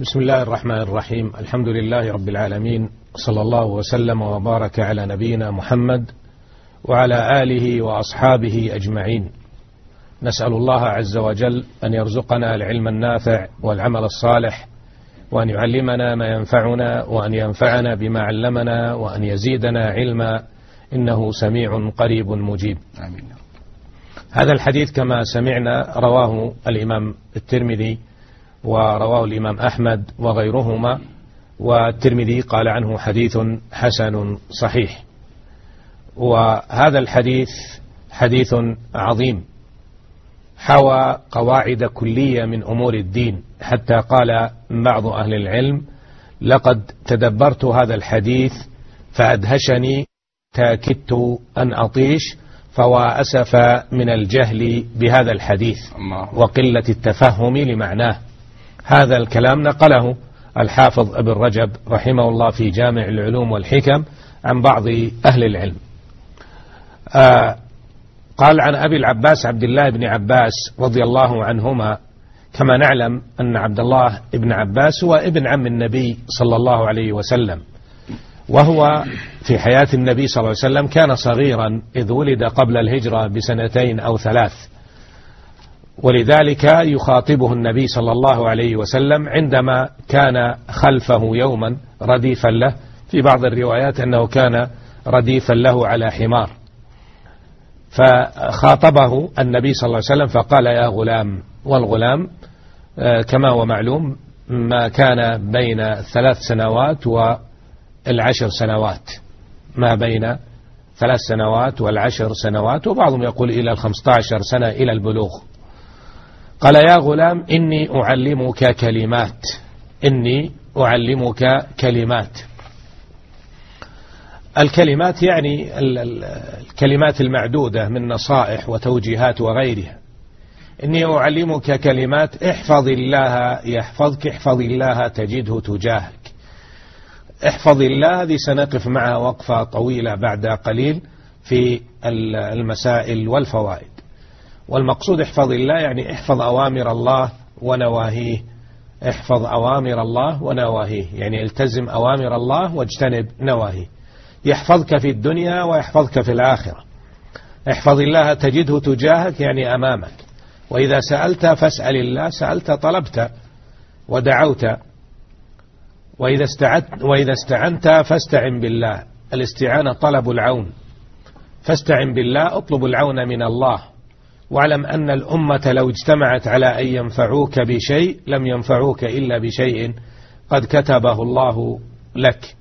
بسم الله الرحمن الرحيم. الحمد لله رب العالمين. صلى الله وسلم وبارك على نبينا محمد وعلى آله وأصحابه أجمعين. نسأل الله عز وجل أن يرزقنا العلم النافع والعمل الصالح وأن يعلمنا ما ينفعنا وأن ينفعنا بما علمنا وأن يزيدنا علما. إنه سميع قريب مجيب. آمين. هذا الحديث كما سمعنا رواه الإمام الترمذي ورواه الإمام أحمد وغيرهما والترمذي قال عنه حديث حسن صحيح. وهذا الحديث حديث عظيم حوى قواعد كلية من أمور الدين. حتى قال بعض أهل العلم لقد تدبرت هذا الحديث فأدهشني تاكدت أن أطيش فوا أسف من الجهل بهذا الحديث وقلة التفهم لمعناه. هذا الكلام نقله الحافظ ابن رجب رحمه الله في جامع العلوم والحكم عن بعض أهل العلم. آه قال عن أبي العباس عبد الله بن عباس رضي الله عنهما كما نعلم أن عبد الله بن عباس هو ابن عم النبي صلى الله عليه وسلم وهو في حياة النبي صلى الله عليه وسلم كان صغيرا إذ ولد قبل الهجرة بسنتين أو ثلاث. ولذلك يخاطبه النبي صلى الله عليه وسلم عندما كان خلفه يوما رديفا له. في بعض الروايات أنه كان رديفا له على حمار. فخاطبه النبي صلى الله عليه وسلم فقال يا غلام والغلام آه، كما هو معلوم ما كان بين ثلاث سنوات والعشر سنوات. ما بين ثلاث سنوات والعشر سنوات. وبعضهم يقول إلى الخمسة عشر سنة إلى البلوغ. قال يا غلام إني أعلمك كلمات. إني أعلمك كلمات. الكلمات يعني الكلمات المعدودة من نصائح وتوجيهات وغيرها. إني أعلمك كلمات احفظ الله يحفظك احفظ الله تجده تجاهك. احفظ الله هذه سنقف معها وقفة طويلة بعد قليل في المسائل والفوائد. والمقصود احفظ الله يعني احفظ أوامر الله ونواهيه. احفظ أوامر الله ونواهيه يعني التزم أوامر الله واجتنب نواهيه. يحفظك في الدنيا ويحفظك في الآخرة. احفظ الله تجده تجاهك يعني أمامك. وإذا سألت فاسأل الله سألت طلبت ودعوت. وإذا استعنت, وإذا استعنت فاستعن بالله. الاستعانة طلب العون. فاستعن بالله اطلب العون من الله. واعلم أن الأمة لو اجتمعت على أن ينفعوك بشيء لم ينفعوك إلا بشيء قد كتبه الله لك.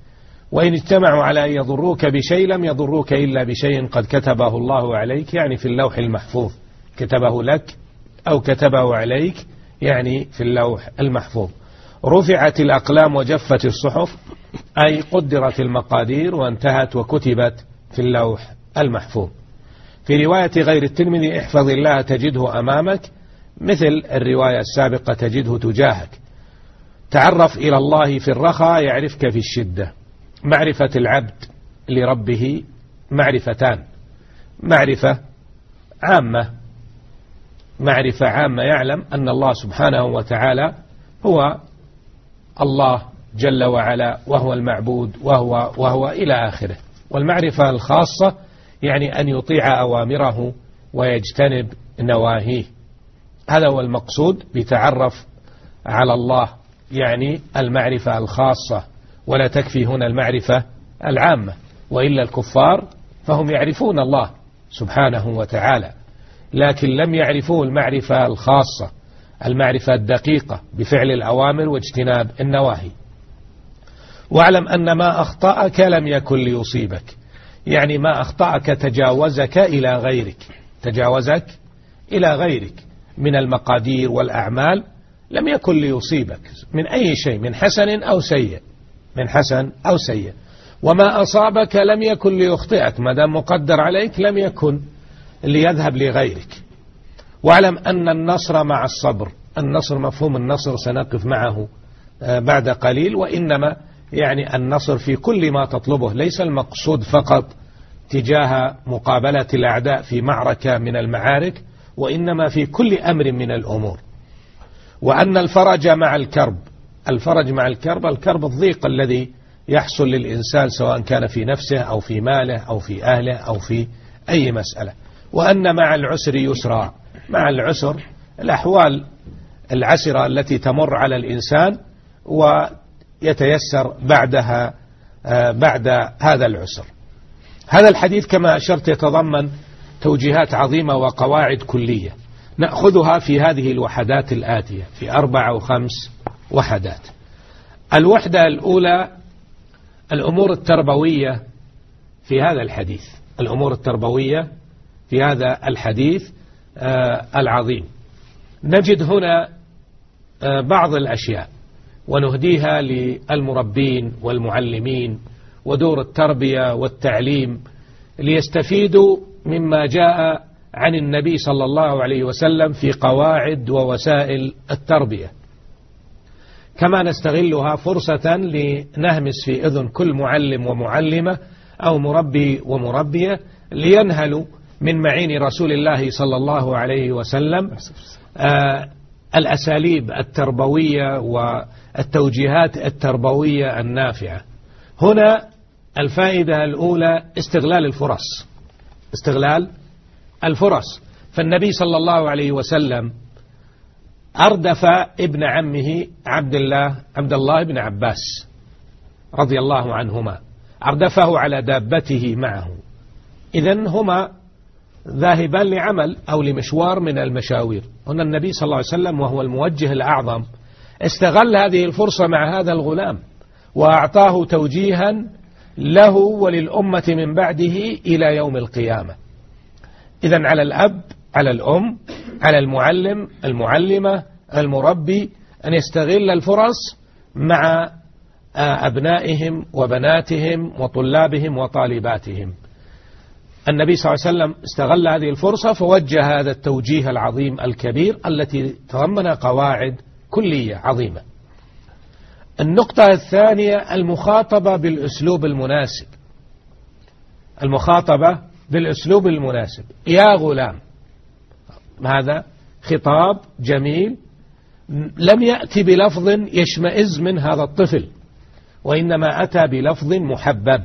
وإن اجتمعوا على أن يضروك بشيء لم يضروك إلا بشيء قد كتبه الله عليك يعني في اللوح المحفوظ. كتبه لك أو كتبه عليك يعني في اللوح المحفوظ. رفعت الأقلام وجفت الصحف أي قدرت المقادير وانتهت وكتبت في اللوح المحفوظ. في رواية غير الترمذي احفظ الله تجده أمامك مثل الرواية السابقة تجده تجاهك. تعرف إلى الله في الرخاء يعرفك في الشدة. معرفة العبد لربه معرفتان. معرفة عامة. معرفة عامة يعلم أن الله سبحانه وتعالى هو الله جل وعلا وهو المعبود وهو, وهو إلى آخره. والمعرفة الخاصة يعني أن يطيع أوامره ويجتنب نواهيه. هذا هو المقصود بتعرف على الله يعني المعرفة الخاصة ولا تكفي هنا المعرفة العامة وإلا الكفار فهم يعرفون الله سبحانه وتعالى. لكن لم يعرفوا المعرفة الخاصة المعرفة الدقيقة بفعل الأوامر واجتناب النواهي. واعلم أن ما أخطأك لم يكن ليصيبك. يعني ما أخطأك تجاوزك إلى غيرك. تجاوزك إلى غيرك من المقادير والأعمال لم يكن ليصيبك من أي شيء من حسن أو سيء من حسن أو سيء. وما أصابك لم يكن ليخطئك ما دام مقدر عليك لم يكن ليذهب لغيرك. واعلم أن النصر مع الصبر النصر مفهوم النصر سنقف معه آه، بعد قليل وإنما يعني النصر في كل ما تطلبه ليس المقصود فقط تجاه مقابلة الأعداء في معركة من المعارك وإنما في كل أمر من الأمور. وأن الفرج مع الكرب الفرج مع الكرب الكرب الضيق الذي يحصل للإنسان سواء كان في نفسه أو في ماله أو في أهله أو في أي مسألة. وأن مع العسر يسرا مع العسر الأحوال العسرة التي تمر على الإنسان ويتيسر بعدها آه، بعد هذا العسر. هذا الحديث كما أشرت يتضمن توجيهات عظيمة وقواعد كلية. نأخذها في هذه الوحدات الآتية في أربع أو خمس وحدات. الوحدة الأولى الأمور التربوية في هذا الحديث. الأمور التربوية في هذا الحديث آه، العظيم. نجد هنا آه، بعض الأشياء. ونهديها للمربين والمعلمين ودور التربية والتعليم ليستفيدوا مما جاء عن النبي صلى الله عليه وسلم في قواعد ووسائل التربية. كما نستغلها فرصة لنهمس في أذن كل معلم ومعلمة أو مربي ومربية لينهلوا من معين رسول الله صلى الله عليه وسلم آه الأساليب التربوية والتوجيهات التربوية النافعة. هنا الفائدة الأولى استغلال الفرص. استغلال الفرص. فالنبي صلى الله عليه وسلم أردف ابن عمه عبد الله عبد الله بن عباس رضي الله عنهما. أردفه على دابته معه. إذا هما ذاهبان لعمل أو لمشوار من المشاوير. هنا النبي صلى الله عليه وسلم وهو الموجه الأعظم استغل هذه الفرصة مع هذا الغلام وأعطاه توجيها له وللأمة من بعده إلى يوم القيامة. إذا على الأب على الأم على المعلم المعلمة المربي أن يستغل الفرص مع أبنائهم وبناتهم وطلابهم وطالباتهم. النبي صلى الله عليه وسلم استغل هذه الفرصة فوجه هذا التوجيه العظيم الكبير التي تضمن قواعد كلية عظيمة. النقطة الثانية المخاطبة بالأسلوب المناسب. المخاطبة بالأسلوب المناسب. يا غلام هذا خطاب جميل. لم يأتي بلفظ يشمئز من هذا الطفل وإنما أتى بلفظ محبب.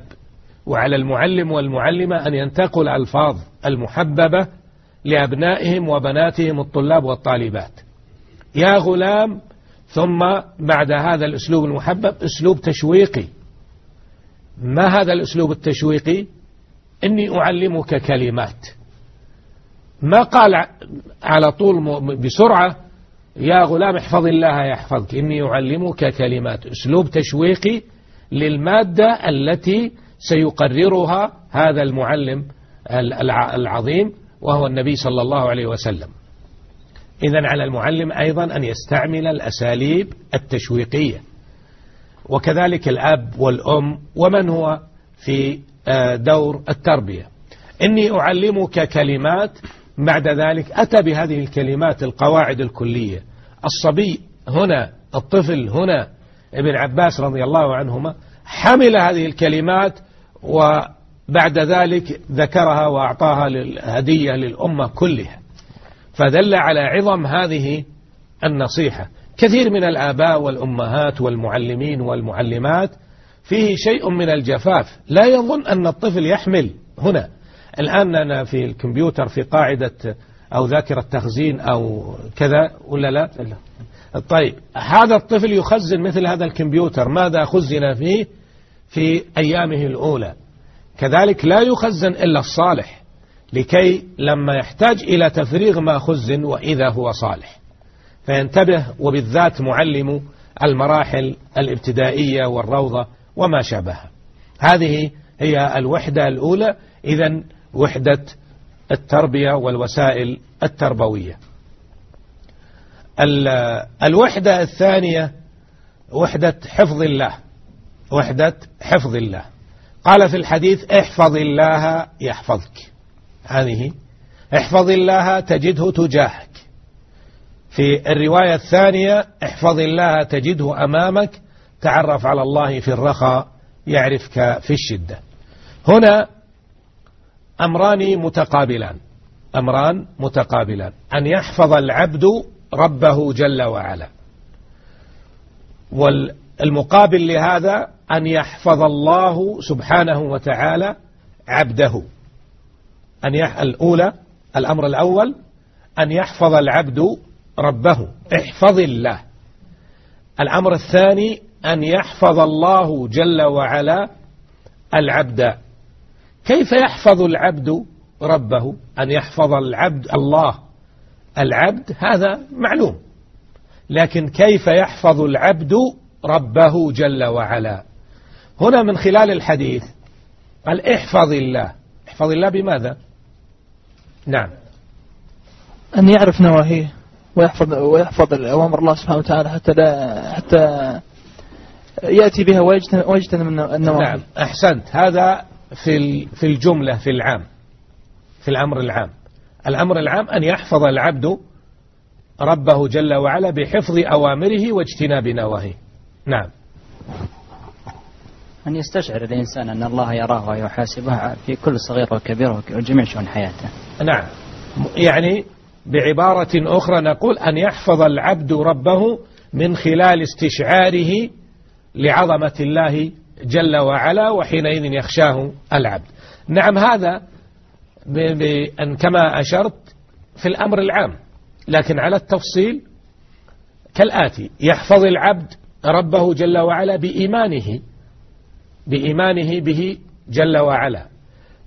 وعلى المعلم والمعلمة أن ينتقل ألفاظ المحببة لأبنائهم وبناتهم الطلاب والطالبات. يا غلام ثم بعد هذا الأسلوب المحبب أسلوب تشويقي. ما هذا الأسلوب التشويقي؟ إني أعلمك كلمات. ما قال على طول بسرعة يا غلام احفظ الله يحفظك إني أعلمك كلمات. أسلوب تشويقي للمادة التي سيقررها هذا المعلم العظيم وهو النبي صلى الله عليه وسلم. إذا على المعلم أيضا أن يستعمل الأساليب التشويقية. وكذلك الأب والأم ومن هو في آه، دور التربية. إني أعلمك كلمات بعد ذلك. أتى بهذه الكلمات القواعد الكلية. الصبي هنا الطفل هنا ابن عباس رضي الله عنهما حمل هذه الكلمات وبعد ذلك ذكرها وأعطاها هدية للأمة كلها. فدل على عظم هذه النصيحة. كثير من الآباء والأمهات والمعلمين والمعلمات فيه شيء من الجفاف. لا يظن أن الطفل يحمل. هنا الآن أنا في الكمبيوتر في قاعدة أو ذاكرة تخزين أو كذا ولا لا؟ طيب هذا الطفل يخزن مثل هذا الكمبيوتر. ماذا خزن فيه؟ في أيامه الأولى. كذلك لا يخزن إلا الصالح. لكي لما يحتاج إلى تفريغ ما خزن وإذا هو صالح. فينتبه وبالذات معلم المراحل الابتدائية والروضة وما شابهها. هذه هي الوحدة الأولى إذا وحدة التربية والوسائل التربوية. الوحدة الثانية وحدة حفظ الله. وحدة حفظ الله. قال في الحديث احفظ الله يحفظك. هذه. احفظ الله تجده تجاهك. في الرواية الثانية احفظ الله تجده أمامك. تعرف على الله في الرخاء يعرفك في الشدة. هنا أمران متقابلان. أمران متقابلان. أن يحفظ العبد ربه جل وعلا. والمقابل لهذا أن يحفظ الله سبحانه وتعالى عبده. أن يح... الأولى الأمر الأول أن يحفظ العبد ربه. احفظ الله. الأمر الثاني أن يحفظ الله جل وعلا العبد. كيف يحفظ العبد ربه؟ أن يحفظ العبد الله. العبد هذا معلوم. لكن كيف يحفظ العبد ربه جل وعلا؟ هنا من خلال الحديث قال احفظ الله. احفظ الله بماذا؟ نعم. أن يعرف نواهيه ويحفظ ويحفظ أوامر الله سبحانه وتعالى حتى لا حتى يأتي بها ويجتنب النواهي. نعم. أحسنت. هذا في في الجملة في العام. في الأمر العام. الأمر العام أن يحفظ العبد ربه جل وعلا بحفظ أوامره واجتناب نواهيه. نعم. أن يستشعر الإنسان أن الله يراه ويحاسبه في كل صغير وكبير وجميع شؤون حياته. نعم. يعني بعبارة أخرى نقول أن يحفظ العبد ربه من خلال استشعاره لعظمة الله جل وعلا وحينئذ يخشاه العبد. نعم هذا بأن كما أشرت في الأمر العام لكن على التفصيل كالآتي يحفظ العبد ربه جل وعلا بإيمانه بإيمانه به جل وعلا.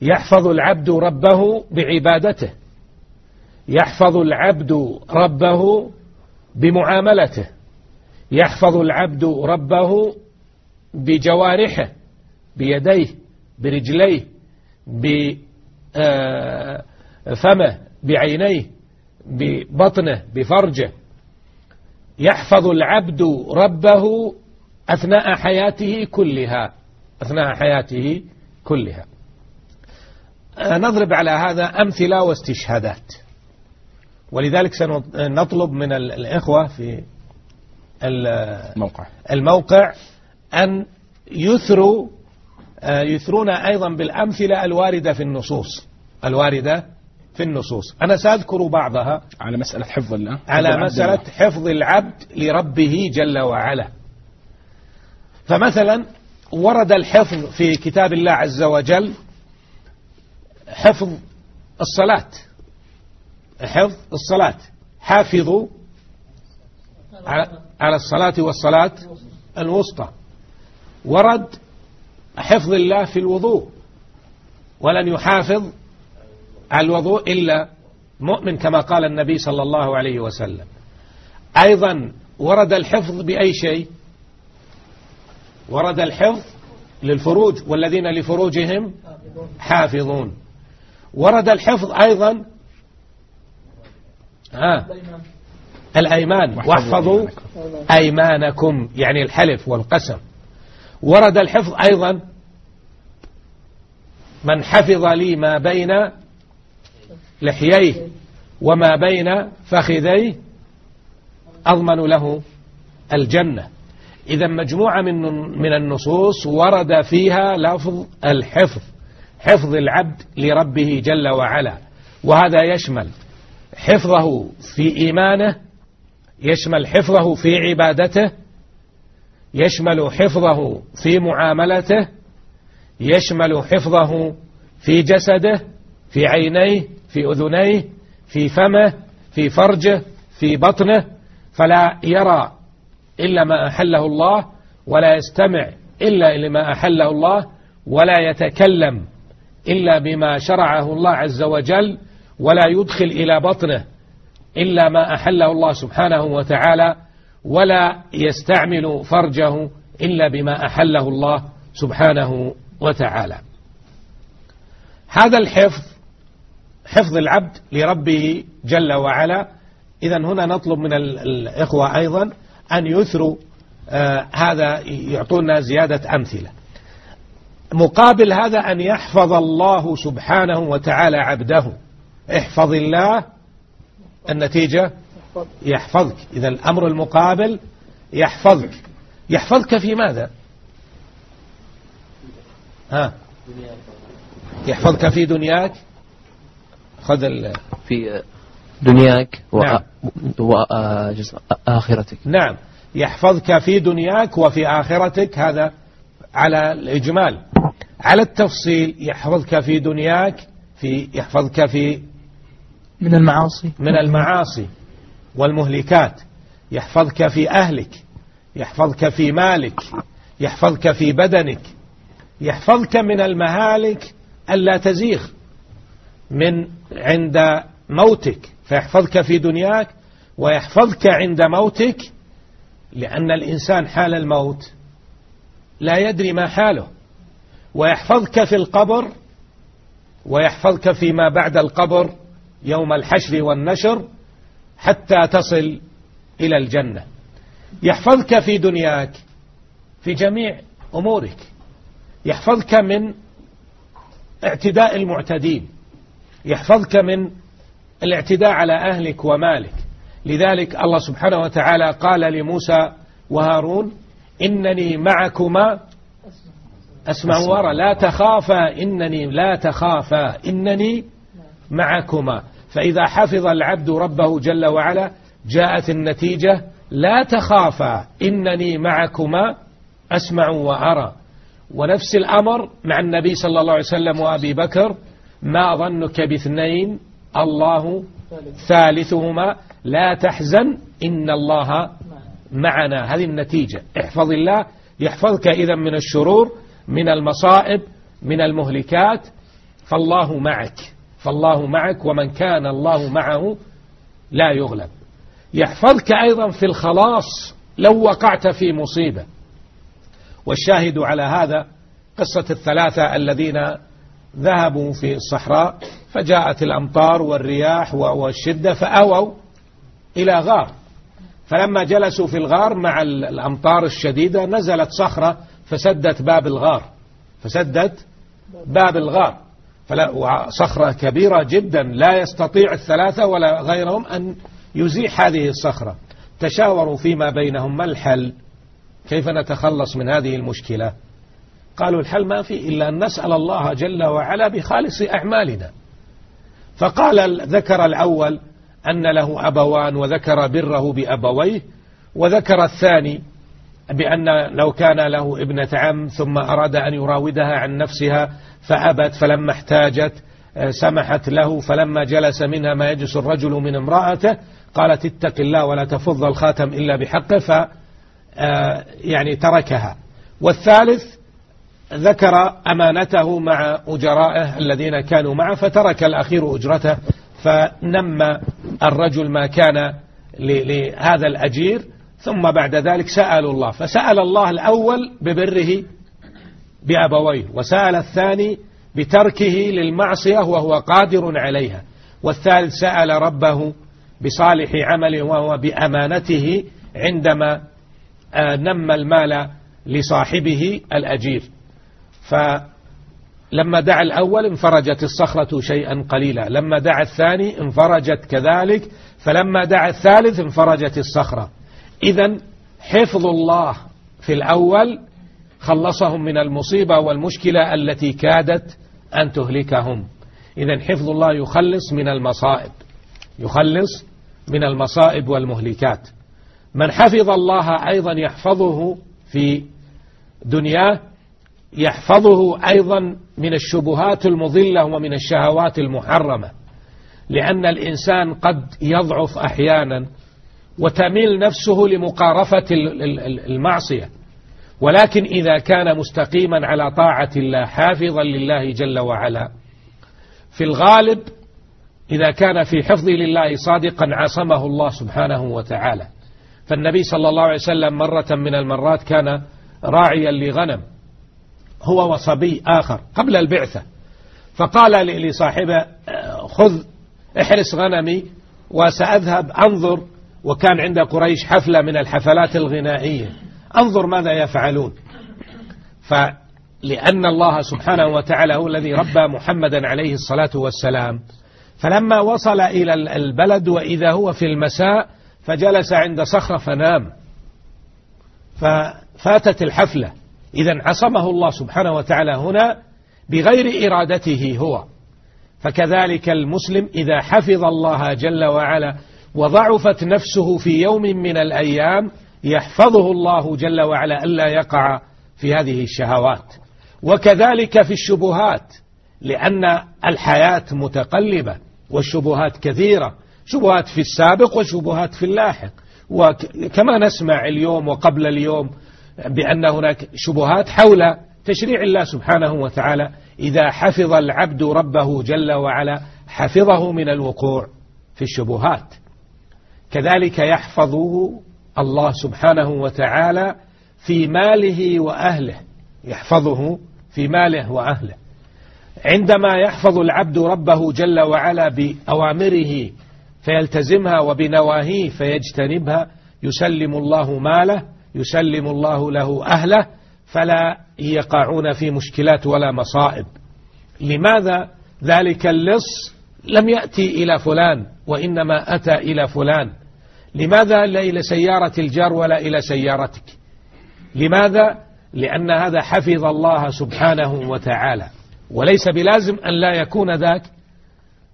يحفظ العبد ربه بعبادته. يحفظ العبد ربه بمعاملته. يحفظ العبد ربه بجوارحه بيديه برجليه بفمه بعينيه ببطنه بفرجه. يحفظ العبد ربه أثناء حياته كلها. أثناء حياته كلها. نضرب على هذا أمثلة واستشهادات. ولذلك سنطلب من الإخوة في الموقع, الموقع أن يثروا يثرون أيضا بالأمثلة الواردة في النصوص. الواردة في النصوص. أنا سأذكر بعضها على مسألة حفظ الله على مسألة حفظ العبد لربه جل وعلا. فمثلا ورد الحفظ في كتاب الله عز وجل حفظ الصلاة. حفظ الصلاة. حافظوا على الصلاة والصلاة الوسطى. ورد حفظ الله في الوضوء. ولن يحافظ على الوضوء إلا مؤمن كما قال النبي صلى الله عليه وسلم. أيضا ورد الحفظ بأي شيء؟ ورد الحفظ للفروج والذين لفروجهم حافظون. ورد الحفظ أيضا ها الأيمان. واحفظوا أيمانكم يعني الحلف والقسم. ورد الحفظ أيضا من حفظ لي ما بين لحييه وما بين فخذيه أضمن له الجنة. إذا مجموعة من من النصوص ورد فيها لفظ الحفظ حفظ العبد لربه جل وعلا وهذا يشمل حفظه في إيمانه يشمل حفظه في عبادته يشمل حفظه في معاملته يشمل حفظه في جسده في عينيه في أذنيه في فمه في فرجه في بطنه فلا يرى إلا ما أحله الله ولا يستمع إلا لما أحله الله ولا يتكلم إلا بما شرعه الله عز وجل ولا يدخل إلى بطنه إلا ما أحله الله سبحانه وتعالى ولا يستعمل فرجه إلا بما أحله الله سبحانه وتعالى. هذا الحفظ حفظ العبد لربه جل وعلا. إذا هنا نطلب من الإخوة أيضا أن يثروا آه هذا يعطونا زيادة أمثلة. مقابل هذا أن يحفظ الله سبحانه وتعالى عبده. احفظ الله النتيجة يحفظك. إذا الأمر المقابل يحفظك. يحفظك في ماذا؟ ها؟ يحفظك في دنياك. خذ في دنياك نعم. وآخرتك نعم. يحفظك في دنياك وفي آخرتك هذا على الإجمال. على التفصيل يحفظك في دنياك في يحفظك في من المعاصي. من المعاصي والمهلكات. يحفظك في أهلك يحفظك في مالك يحفظك في بدنك. يحفظك من المهالك ألا تزيغ من عند موتك. فيحفظك في دنياك ويحفظك عند موتك لأن الإنسان حال الموت لا يدري ما حاله. ويحفظك في القبر ويحفظك فيما بعد القبر يوم الحشر والنشر حتى تصل إلى الجنة. يحفظك في دنياك في جميع أمورك. يحفظك من اعتداء المعتدين. يحفظك من الاعتداء على أهلك ومالك. لذلك الله سبحانه وتعالى قال لموسى وهارون إنني معكما أسمع وأرى لا تخافا إنني لا تخافا إنني معكما. فإذا حفظ العبد ربه جل وعلا جاءت النتيجة لا تخافا إنني معكما أسمع وأرى. ونفس الأمر مع النبي صلى الله عليه وسلم وأبي بكر. ما ظنك باثنين الله ثالثهما. لا تحزن إن الله معنا. هذه النتيجة. احفظ الله. يحفظك إذا من الشرور من المصائب من المهلكات. فالله معك. فالله معك ومن كان الله معه لا يغلب. يحفظك أيضا في الخلاص لو وقعت في مصيبة. والشاهد على هذا قصة الثلاثة الذين ذهبوا في الصحراء. فجاءت الأمطار والرياح والشدة فأووا إلى غار. فلما جلسوا في الغار مع الأمطار الشديدة نزلت صخرة فسدت باب الغار. فسدت باب الغار. فلا صخرة كبيرة جدا لا يستطيع الثلاثة ولا غيرهم أن يزيح هذه الصخرة. تشاوروا فيما بينهم ما الحل؟ كيف نتخلص من هذه المشكلة؟ قالوا الحل ما في إلا أن نسأل الله جل وعلا بخالص أعمالنا. فقال ذكر الأول أن له أبوان وذكر بره بأبويه وذكر الثاني بأن لو كان له ابنة عم ثم أراد أن يراودها عن نفسها فأبت فلما احتاجت آه، سمحت له فلما جلس منها ما يجلس الرجل من امرأته قالت اتق الله ولا تفض الخاتم إلا بحقه ف آه، يعني تركها. والثالث ذكر أمانته مع أجرائه الذين كانوا معه فترك الأخير أجرته فنمى الرجل ما كان لهذا الأجير ثم بعد ذلك سألوا الله فسأل الله الأول ببره بأبويه وسأل الثاني بتركه للمعصية وهو قادر عليها والثالث سأل ربه بصالح عمله وهو بأمانته عندما آه، نمى المال لصاحبه الأجير. فلما دعا الأول انفرجت الصخرة شيئا قليلا لما دعا الثاني انفرجت كذلك فلما دعا الثالث انفرجت الصخرة. إذا حفظ الله في الأول خلصهم من المصيبة والمشكلة التي كادت أن تهلكهم. إذا حفظ الله يخلص من المصائب يخلص من المصائب والمهلكات. من حفظ الله أيضا يحفظه في دنياه يحفظه أيضا من الشبهات المضلة ومن الشهوات المحرمة لأن الإنسان قد يضعف أحيانا وتميل نفسه لمقارفة المعصية. ولكن إذا كان مستقيما على طاعة الله حافظا لله جل وعلا في الغالب إذا كان في حفظ لله صادقا عصمه الله سبحانه وتعالى. فالنبي صلى الله عليه وسلم مرة من المرات كان راعيا لغنم. هو وصبي آخر قبل البعثة. فقال لصاحبه خذ احرس غنمي وسأذهب أنظر. وكان عند قريش حفلة من الحفلات الغنائية. أنظر ماذا يفعلون. فلأن الله سبحانه وتعالى هو الذي ربى محمدا عليه الصلاة والسلام. فلما وصل إلى البلد وإذا هو في المساء فجلس عند صخرة فنام. ففاتت الحفلة. إذا عصمه الله سبحانه وتعالى هنا بغير إرادته هو. فكذلك المسلم إذا حفظ الله جل وعلا وضعفت نفسه في يوم من الأيام يحفظه الله جل وعلا ألا يقع في هذه الشهوات. وكذلك في الشبهات لأن الحياة متقلبة والشبهات كثيرة شبهات في السابق وشبهات في اللاحق. وكما نسمع اليوم وقبل اليوم بأن هناك شبهات حول تشريع الله سبحانه وتعالى إذا حفظ العبد ربه جل وعلا حفظه من الوقوع في الشبهات. كذلك يحفظه الله سبحانه وتعالى في ماله وأهله يحفظه في ماله وأهله. عندما يحفظ العبد ربه جل وعلا بأوامره فيلتزمها وبنواهيه فيجتنبها يسلم الله ماله يسلم الله له أهله فلا يقعون في مشكلات ولا مصائب. لماذا ذلك اللص؟ لم يأتي إلى فلان وإنما أتى إلى فلان. لماذا لا إلى سيارة الجار ولا إلى سيارتك؟ لماذا؟ لأن هذا حفظ الله سبحانه وتعالى. وليس بلازم أن لا يكون ذاك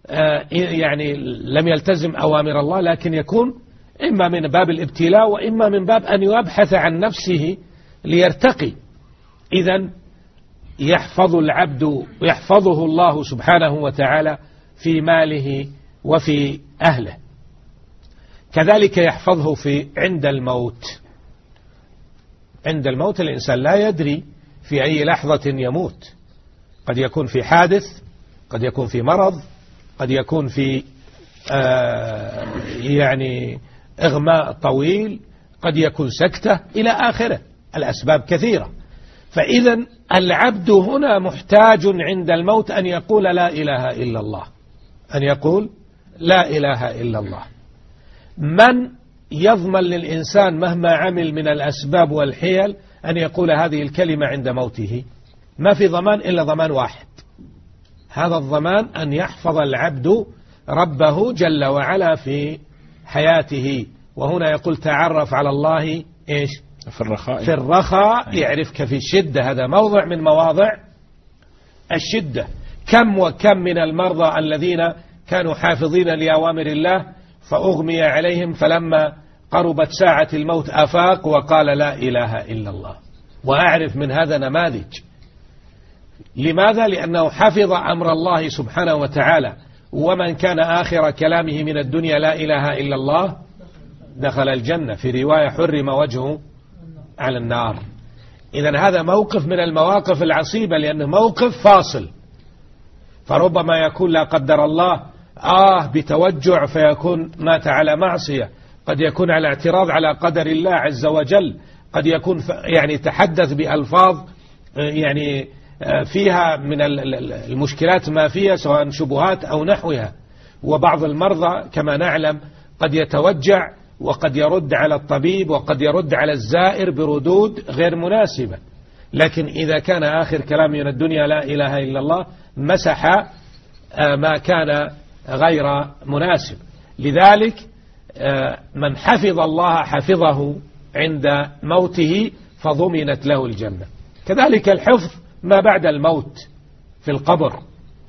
آه، يعني لم يلتزم أوامر الله لكن يكون إما من باب الابتلاء وإما من باب أن يبحث عن نفسه ليرتقي. إذا يحفظ العبد يحفظه الله سبحانه وتعالى في ماله وفي أهله. كذلك يحفظه في عند الموت. عند الموت الإنسان لا يدري في أي لحظة يموت. قد يكون في حادث قد يكون في مرض قد يكون في آه يعني إغماء طويل قد يكون سكتة إلى آخره. الأسباب كثيرة. فإذا العبد هنا محتاج عند الموت أن يقول لا إله إلا الله. أن يقول لا إله إلا الله. من يضمن للإنسان مهما عمل من الأسباب والحيل أن يقول هذه الكلمة عند موته؟ ما في ضمان إلا ضمان واحد. هذا الضمان أن يحفظ العبد ربه جل وعلا في حياته. وهنا يقول تعرف على الله إيش؟ في الرخاء. في الرخاء. يعرفك في الشدة. هذا موضع من مواضع الشدة. كم وكم من المرضى الذين كانوا حافظين لأوامر الله فأغمي عليهم فلما قربت ساعة الموت أفاق وقال لا إله إلا الله. وأعرف من هذا نماذج. لماذا؟ لأنه حفظ أمر الله سبحانه وتعالى. ومن كان آخر كلامه من الدنيا لا إله إلا الله دخل الجنة. في رواية حرم وجهه على النار. إذا هذا موقف من المواقف العصيبة لأنه موقف فاصل. فربما يكون لا قدر الله آه بتوجع فيكون مات على معصية. قد يكون على اعتراض على قدر الله عز وجل. قد يكون يعني تحدث بألفاظ آه، يعني فيها من المشكلات ما فيها سواء شبهات أو نحوها. وبعض المرضى كما نعلم قد يتوجع وقد يرد على الطبيب وقد يرد على الزائر بردود غير مناسبة. لكن إذا كان آخر كلام من الدنيا لا إله إلا الله مسح آه، ما كان غير مناسب. لذلك آه، من حفظ الله حفظه عند موته فضمنت له الجنة. كذلك الحفظ ما بعد الموت في القبر.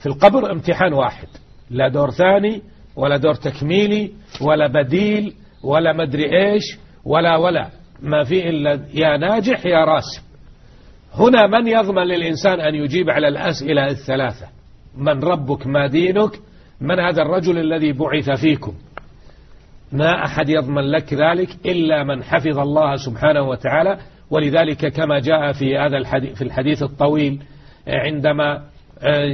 في القبر امتحان واحد. لا دور ثاني ولا دور تكميلي ولا بديل ولا مدري إيش ولا ولا. ما في إلا يا ناجح يا راسب. هنا من يضمن للإنسان أن يجيب على الأسئلة الثلاثة؟ من ربك ما دينك؟ من هذا الرجل الذي بعث فيكم؟ ما أحد يضمن لك ذلك إلا من حفظ الله سبحانه وتعالى ولذلك كما جاء في هذا الحديث في الحديث الطويل عندما آه،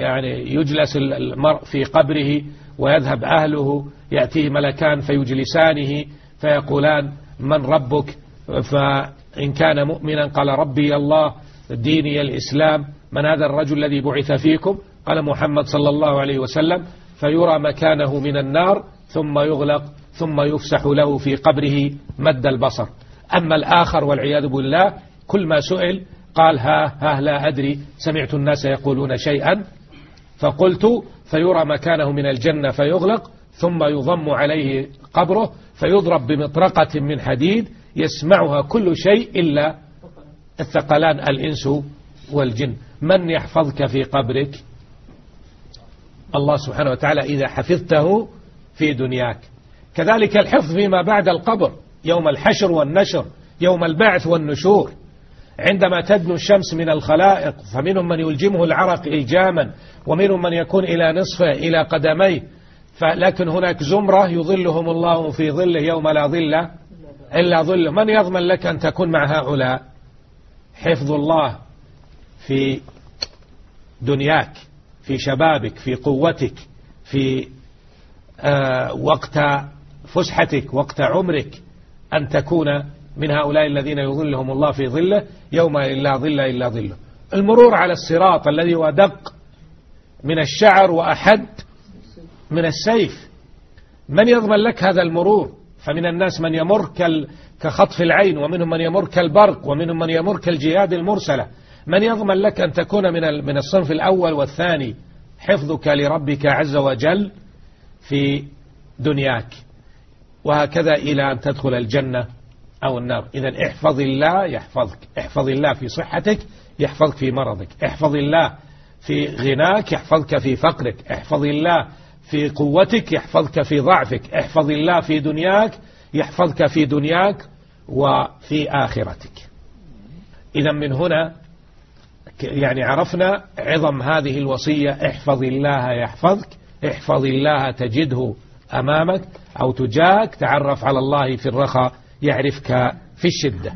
يعني يجلس المرء في قبره ويذهب أهله يأتيه ملكان فيجلسانه فيقولان من ربك؟ فإن كان مؤمنا قال ربي الله ديني الإسلام من هذا الرجل الذي بعث فيكم؟ قال محمد صلى الله عليه وسلم فيرى مكانه من النار ثم يغلق ثم يفسح له في قبره مد البصر. أما الآخر والعياذ بالله كل ما سئل قال ها ها لا أدري سمعت الناس يقولون شيئا فقلت فيرى مكانه من الجنة فيغلق ثم يضم عليه قبره فيضرب بمطرقة من حديد يسمعها كل شيء إلا الثقلان الإنس والجن. من يحفظك في قبرك؟ الله سبحانه وتعالى إذا حفظته في دنياك. كذلك الحفظ فيما بعد القبر. يوم الحشر والنشر يوم البعث والنشور. عندما تدنو الشمس من الخلائق فمنهم من يلجمه العرق إلجاما ومنهم من يكون إلى نصفه إلى قدميه. لكن هناك زمرة يظلهم الله في ظله يوم لا ظل إلا ظله. من يضمن لك أن تكون مع هؤلاء؟ حفظ الله في دنياك في شبابك في قوتك في آه وقت فسحتك وقت عمرك. أن تكون من هؤلاء الذين يظلهم الله في ظله يوم لا ظل إلا ظله. المرور على الصراط الذي هو دق من الشعر وأحد من السيف. من يضمن لك هذا المرور؟ فمن الناس من يمر كخطف العين ومنهم من يمر كالبرق ومنهم من يمر كالجياد المرسلة. من يضمن لك أن تكون من من الصنف الأول والثاني؟ حفظك لربك عز وجل في دنياك. وهكذا إلى أن تدخل الجنة أو النار. إذا احفظ الله يحفظك. احفظ الله في صحتك يحفظك في مرضك. احفظ الله في غناك يحفظك في فقرك. احفظ الله في قوتك يحفظك في ضعفك. احفظ الله في دنياك يحفظك في دنياك وفي آخرتك. إذا من هنا يعني عرفنا عظم هذه الوصية. احفظ الله يحفظك احفظ الله تجده أمامك أو تجاك تعرف على الله في الرخاء يعرفك في الشدة.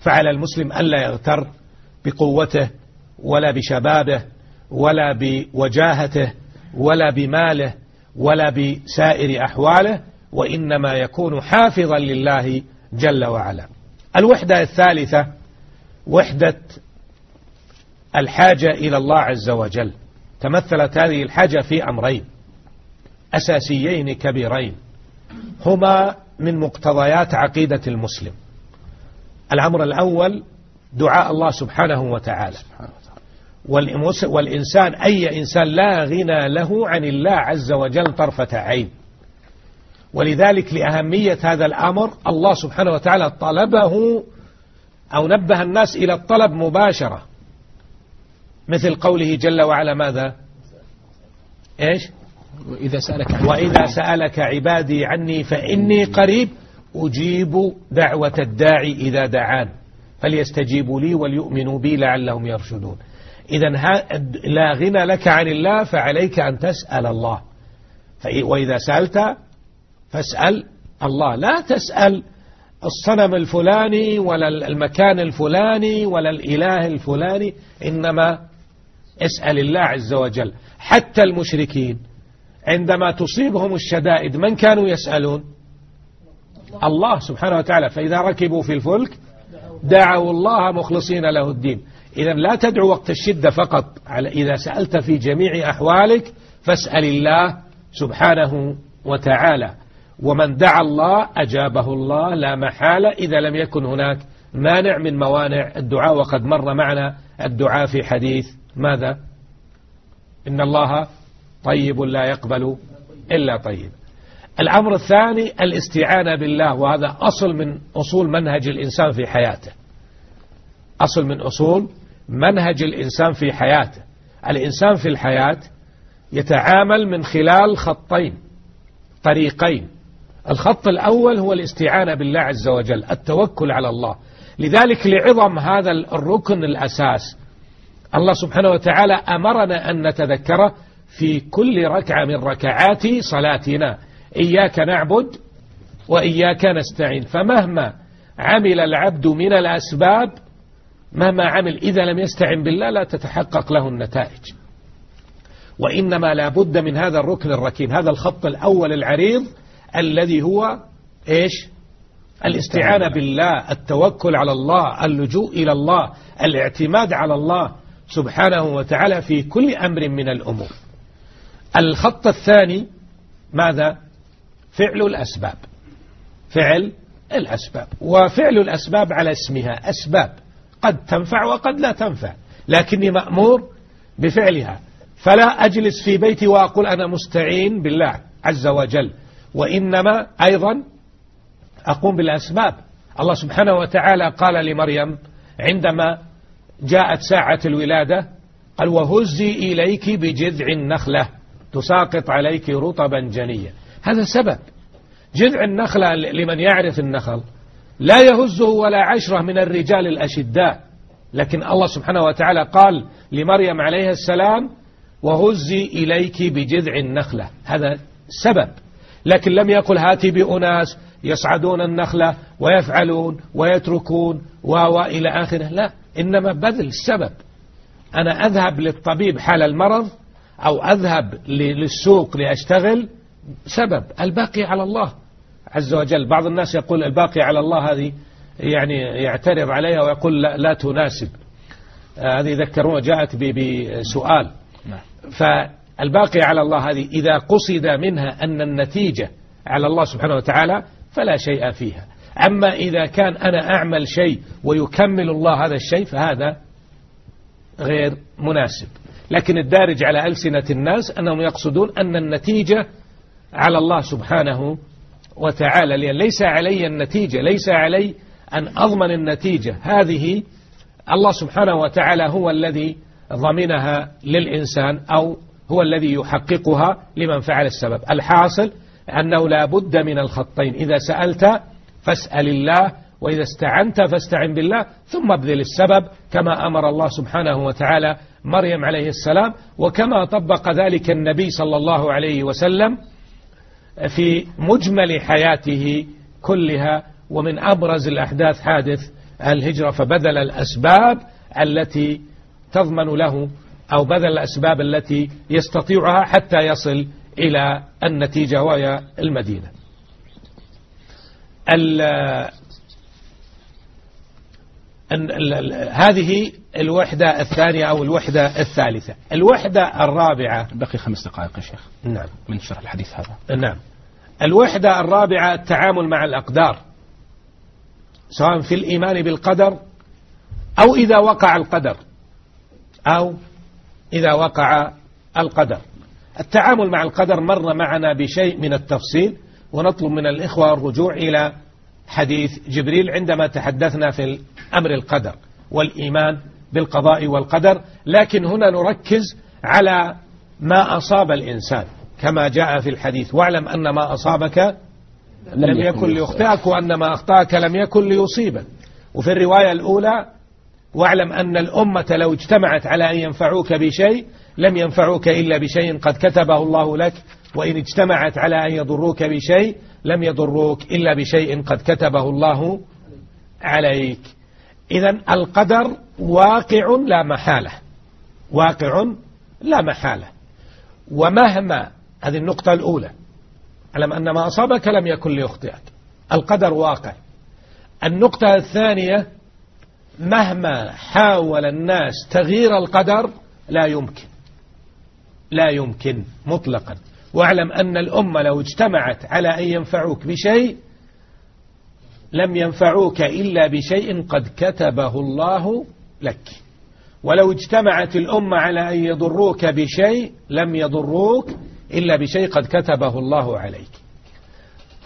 فعلى المسلم ألا يغتر بقوته ولا بشبابه ولا بوجاهته ولا بماله ولا بسائر أحواله وإنما يكون حافظا لله جل وعلا. الوحدة الثالثة وحدة الحاجة إلى الله عز وجل. تمثلت هذه الحاجة في أمرين. أساسيين كبيرين. هما من مقتضيات عقيدة المسلم. الأمر الأول دعاء الله سبحانه وتعالى. والإنسان أي إنسان لا غنى له عن الله عز وجل طرفة عين. ولذلك لأهمية هذا الأمر الله سبحانه وتعالى طلبه أو نبه الناس إلى الطلب مباشرة. مثل قوله جل وعلا ماذا؟ إيش؟ وإذا سألك عني وإذا سألك عبادي عني فإني قريب أجيب دعوة الداعي إذا دعان. فليستجيبوا لي وليؤمنوا بي لعلهم يرشدون. إذا لا غنى لك عن الله فعليك أن تسأل الله. وإذا سألت فاسأل الله. لا تسأل الصنم الفلاني ولا المكان الفلاني ولا الإله الفلاني إنما اسأل الله عز وجل. حتى المشركين. عندما تصيبهم الشدائد من كانوا يسألون؟ الله سبحانه وتعالى. فإذا ركبوا في الفلك دعوا الله مخلصين له الدين. إذا لا تدعو وقت الشدة فقط. على إذا سألت في جميع أحوالك فاسأل الله سبحانه وتعالى. ومن دعا الله أجابه الله لا محالة إذا لم يكن هناك مانع من موانع الدعاء. وقد مر معنا الدعاء في حديث ماذا؟ إن الله طيب لا يقبل؟ إلا طيب. الأمر الثاني الاستعانة بالله وهذا أصل من أصول منهج الإنسان في حياته. أصل من أصول منهج الإنسان في حياته. الإنسان في الحياة يتعامل من خلال خطين طريقين. الخط الأول هو الاستعانة بالله عز وجل التوكل على الله. لذلك لعظم هذا الركن الأساس الله سبحانه وتعالى أمرنا أن نتذكره في كل ركعة من ركعات صلاتنا. إياك نعبد وإياك نستعين. فمهما عمل العبد من الأسباب مهما عمل إذا لم يستعن بالله لا تتحقق له النتائج. وإنما لا بد من هذا الركن الركين هذا الخط الأول العريض الذي هو إيش؟ الاستعانة بالله التوكل على الله اللجوء إلى الله الاعتماد على الله سبحانه وتعالى في كل أمر من الأمور. الخط الثاني ماذا؟ فعل الأسباب. فعل الأسباب. وفعل الأسباب على اسمها أسباب. قد تنفع وقد لا تنفع. لكني مأمور بفعلها. فلا أجلس في بيتي وأقول أنا مستعين بالله عز وجل. وإنما أيضا أقوم بالأسباب. الله سبحانه وتعالى قال لمريم عندما جاءت ساعة الولادة قال وهزي إليك بجذع النخلة. تساقط عليك رطبا جنيا. هذا سبب. جذع النخلة لمن يعرف النخل. لا يهزه ولا عشرة من الرجال الأشداء. لكن الله سبحانه وتعالى قال لمريم عليه السلام وهزي إليك بجذع النخلة. هذا سبب. لكن لم يقل هاتي بأناس يصعدون النخلة ويفعلون ويتركون وإلى آخره. لا إنما بذل السبب أنا أذهب للطبيب حال المرض أو أذهب للسوق لأشتغل سبب الباقي على الله عز وجل. بعض الناس يقول الباقي على الله هذه يعني يعترض عليها ويقول لا, لا تناسب. آه، هذه ذكرون جاءت بسؤال. نعم. فالباقي على الله هذه إذا قصد منها أن النتيجة على الله سبحانه وتعالى فلا شيء فيها. أما إذا كان أنا أعمل شيء ويكمل الله هذا الشيء فهذا غير مناسب. لكن الدارج على ألسنة الناس أنهم يقصدون أن النتيجة على الله سبحانه وتعالى لأن ليس علي النتيجة ليس علي أن أضمن النتيجة. هذه الله سبحانه وتعالى هو الذي ضمنها للإنسان أو هو الذي يحققها لمن فعل السبب. الحاصل أنه لا بد من الخطين. إذا سألت فاسأل الله وإذا استعنت فاستعن بالله ثم ابذل السبب كما أمر الله سبحانه وتعالى مريم عليه السلام وكما طبق ذلك النبي صلى الله عليه وسلم في مجمل حياته كلها ومن أبرز الأحداث حادث الهجرة فبذل الأسباب التي تضمن له أو بذل الأسباب التي يستطيعها حتى يصل إلى النتيجة وهي المدينة. هذه الوحدة الثانية أو الوحدة الثالثة. الوحدة الرابعة بقي خمس دقائق يا شيخ. نعم. من شرح الحديث هذا. نعم. الوحدة الرابعة التعامل مع الأقدار. سواء في الإيمان بالقدر أو إذا وقع القدر. أو إذا وقع القدر. التعامل مع القدر مر معنا بشيء من التفصيل ونطلب من الإخوة الرجوع إلى حديث جبريل عندما تحدثنا في أمر القدر والإيمان بالقضاء والقدر لكن هنا نركز على ما أصاب الإنسان. كما جاء في الحديث واعلم أن ما أصابك لم يكن ليخطئك وأن ما أخطأك لم يكن ليصيبك. وفي الرواية الأولى واعلم أن الأمة لو اجتمعت على أن ينفعوك بشيء لم ينفعوك إلا بشيء قد كتبه الله لك وإن اجتمعت على أن يضروك بشيء لم يضروك إلا بشيء قد كتبه الله عليك. إذا القدر واقع لا محالة. واقع لا محالة. ومهما هذه النقطة الأولى علم أن ما أصابك لم يكن ليخطئك. القدر واقع. النقطة الثانية مهما حاول الناس تغيير القدر لا يمكن. لا يمكن مطلقا. واعلم أن الأمة لو اجتمعت على أن ينفعوك بشيء لم ينفعوك إلا بشيء قد كتبه الله لك. ولو اجتمعت الأمة على أن يضروك بشيء لم يضروك إلا بشيء قد كتبه الله عليك.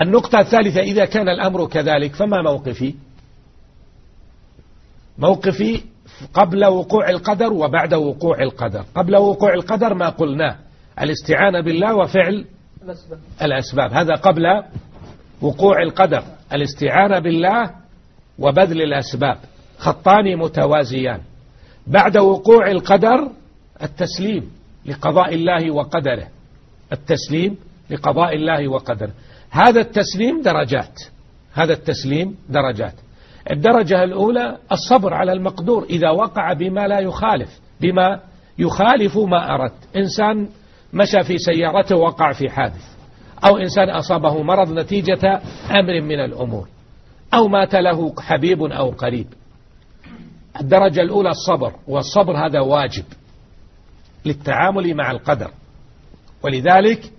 النقطة الثالثة إذا كان الأمر كذلك فما موقفي؟ موقفي قبل وقوع القدر وبعد وقوع القدر. قبل وقوع القدر ما قلناه الاستعانة بالله وفعل الأسباب. هذا قبل وقوع القدر. الاستعانة بالله وبذل الأسباب. خطان متوازيان. بعد وقوع القدر التسليم لقضاء الله وقدره. التسليم لقضاء الله وقدره. هذا التسليم درجات. هذا التسليم درجات. الدرجة الأولى الصبر على المقدور. إذا وقع بما لا يخالف بما يخالف ما أردت إنسان مشى في سيارته وقع في حادث. أو إنسان أصابه مرض نتيجة أمر من الأمور أو مات له حبيب أو قريب. الدرجة الأولى الصبر والصبر هذا واجب للتعامل مع القدر. ولذلك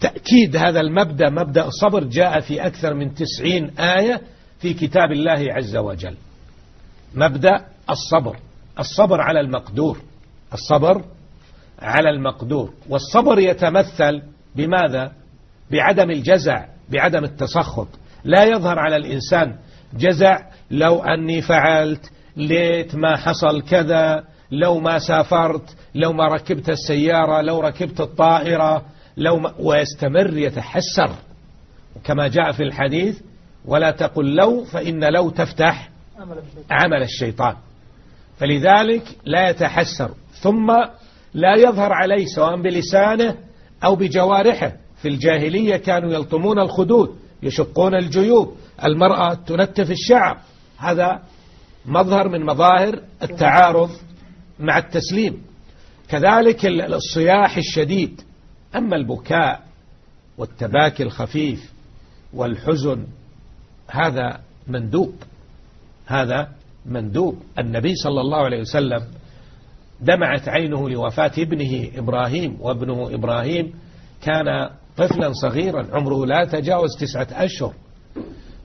تأكيد هذا المبدأ مبدأ الصبر جاء في أكثر من تسعين آية في كتاب الله عز وجل. مبدأ الصبر الصبر على المقدور الصبر على المقدور. والصبر يتمثل بماذا؟ بعدم الجزع بعدم التسخط. لا يظهر على الإنسان جزع. لو أني فعلت ليت ما حصل كذا لو ما سافرت لو ما ركبت السيارة لو ركبت الطائرة لو ما ويستمر يتحسر. كما جاء في الحديث ولا تقل لو فإن لو تفتح عمل الشيطان. فلذلك لا يتحسر. ثم لا يظهر عليه سواء بلسانه أو بجوارحه. في الجاهلية كانوا يلطمون الخدود يشقون الجيوب المرأة تنتف الشعر. هذا مظهر من مظاهر التعارض مع التسليم. كذلك الصياح الشديد. أما البكاء والتباكي الخفيف والحزن هذا مندوب. هذا مندوب. النبي صلى الله عليه وسلم دمعت عينه لوفاة ابنه إبراهيم وابنه إبراهيم كان طفلا صغيرا عمره لا تجاوز تسعة أشهر.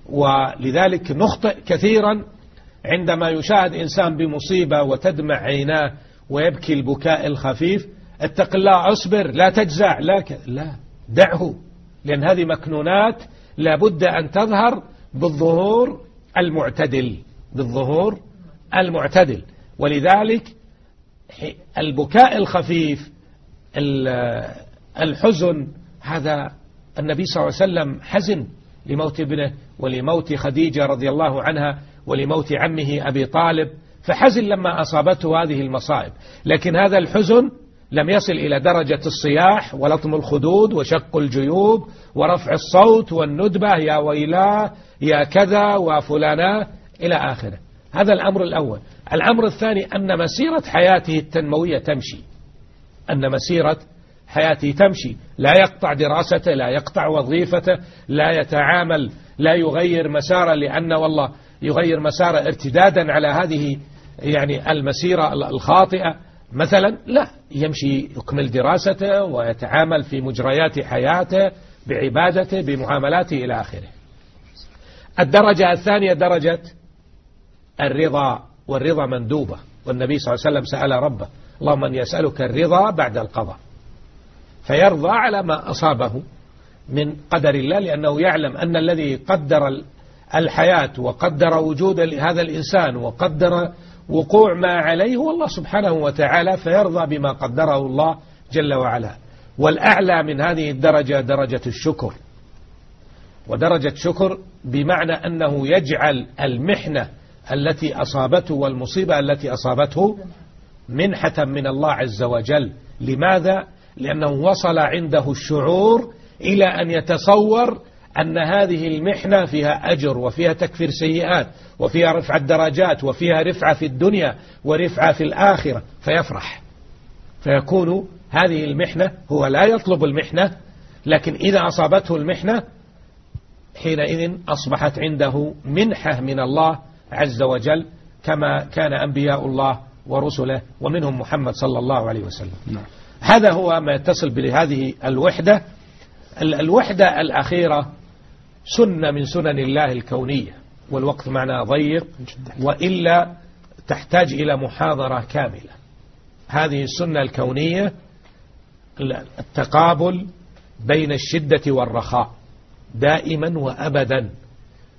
ولذلك نخطئ كثيرا عندما يشاهد إنسان بمصيبة وتدمع عيناه ويبكي البكاء الخفيف. اتق الله اصبر لا تجزع لا ك... لا دعه لأن هذه مكنونات لابد أن تظهر بالظهور المعتدل بالظهور المعتدل. ولذلك البكاء الخفيف الحزن هذا النبي صلى الله عليه وسلم حزن لموت ابنه ولموت خديجة رضي الله عنها ولموت عمه أبي طالب فحزن لما أصابته هذه المصائب. لكن هذا الحزن لم يصل إلى درجة الصياح ولطم الخدود وشق الجيوب ورفع الصوت والندبة يا ويلاه يا كذا وفلانا إلى آخره. هذا الأمر الأول. الأمر الثاني أن مسيرة حياته التنموية تمشي. أن مسيرة حياته تمشي. لا يقطع دراسته لا يقطع وظيفته لا يتعامل لا يغير مساره لأن والله يغير مساره ارتدادا على هذه يعني المسيرة الخاطئة. مثلا لا يمشي يكمل دراسته ويتعامل في مجريات حياته بعبادته بمعاملاته إلى آخره. الدرجة الثانية درجة الرضا والرضا مندوبة. والنبي صلى الله عليه وسلم سأل ربه اللهم من يسألك الرضا بعد القضاء. فيرضى على ما أصابه من قدر الله لأنه يعلم أن الذي قدر الحياة وقدر وجود هذا الإنسان وقدر وقوع ما عليه هو الله سبحانه وتعالى فيرضى بما قدره الله جل وعلا. والأعلى من هذه الدرجة درجة الشكر. ودرجة شكر بمعنى أنه يجعل المحنة التي أصابته والمصيبة التي أصابته منحة من الله عز وجل. لماذا؟ لأنه وصل عنده الشعور إلى أن يتصور أن هذه المحنة فيها أجر وفيها تكفير سيئات وفيها رفع الدرجات وفيها رفعة في الدنيا ورفعة في الآخرة فيفرح فيكون هذه المحنة هو لا يطلب المحنة لكن إذا أصابته المحنة حينئذ أصبحت عنده منحة من الله عز وجل كما كان أنبياء الله ورسله ومنهم محمد صلى الله عليه وسلم نعم. هذا هو ما يتصل بهذه الوحدة. الوحدة الأخيرة سنة من سنن الله الكونية والوقت معنا ضيق وإلا تحتاج إلى محاضرة كاملة. هذه السنة الكونية التقابل بين الشدة والرخاء دائما وأبدا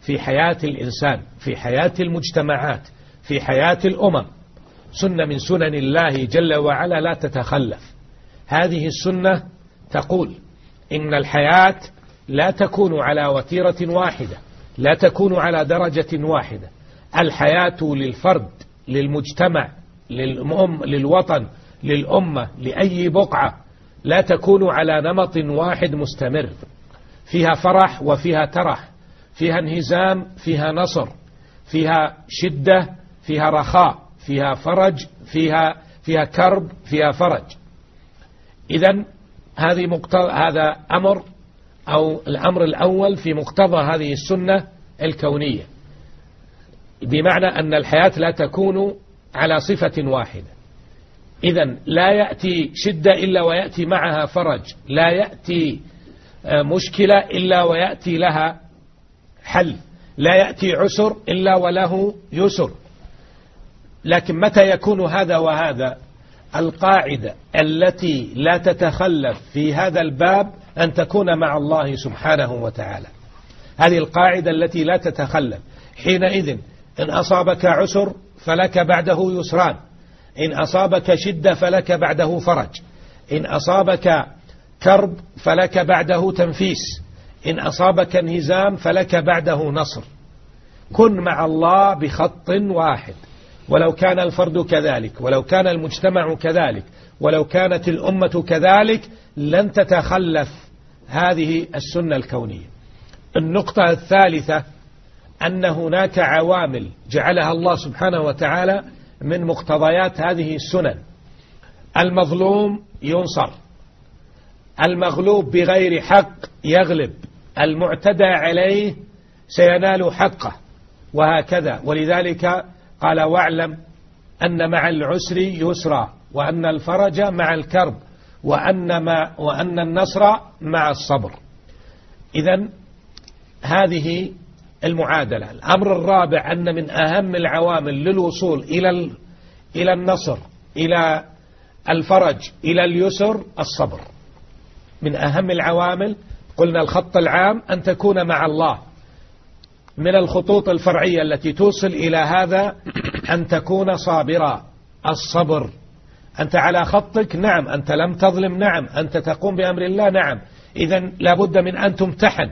في حياة الإنسان في حياة المجتمعات في حياة الأمم. سنة من سنن الله جل وعلا لا تتخلف. هذه السنة تقول إن الحياة لا تكون على وتيرة واحدة لا تكون على درجة واحدة. الحياة للفرد للمجتمع للأم للوطن للأمة لأي بقعة لا تكون على نمط واحد مستمر. فيها فرح وفيها ترح فيها انهزام فيها نصر فيها شدة فيها رخاء فيها فرج فيها فيها كرب فيها فرج. إذا هذه مقتضى هذا أمر أو الأمر الأول في مقتضى هذه السنة الكونية. بمعنى أن الحياة لا تكون على صفة واحدة. إذا لا يأتي شدة إلا ويأتي معها فرج. لا يأتي آه، مشكلة إلا ويأتي لها حل. لا يأتي عسر إلا وله يسر. لكن متى يكون هذا وهذا؟ القاعدة التي لا تتخلف في هذا الباب أن تكون مع الله سبحانه وتعالى. هذه القاعدة التي لا تتخلف. حينئذ إن أصابك عسر فلك بعده يسران. إن أصابك شدة فلك بعده فرج. إن أصابك كرب فلك بعده تنفيس. إن أصابك انهزام فلك بعده نصر. كن مع الله بخط واحد. ولو كان الفرد كذلك ولو كان المجتمع كذلك ولو كانت الأمة كذلك لن تتخلف هذه السنة الكونية. النقطة الثالثة أن هناك عوامل جعلها الله سبحانه وتعالى من مقتضيات هذه السنن. المظلوم ينصر المغلوب بغير حق يغلب المعتدى عليه سينال حقه وهكذا. ولذلك قال واعلم أن مع العسر يسرا وأن الفرج مع الكرب وأن, ما وأن النصر مع الصبر. إذا هذه المعادلة. الأمر الرابع أن من أهم العوامل للوصول إلى إلى النصر إلى الفرج إلى اليسر الصبر. من أهم العوامل قلنا الخط العام أن تكون مع الله. من الخطوط الفرعية التي توصل إلى هذا أن تكون صابرا الصبر. أنت على خطك؟ نعم. أنت لم تظلم؟ نعم. أنت تقوم بأمر الله؟ نعم. إذا لابد من أن تمتحن.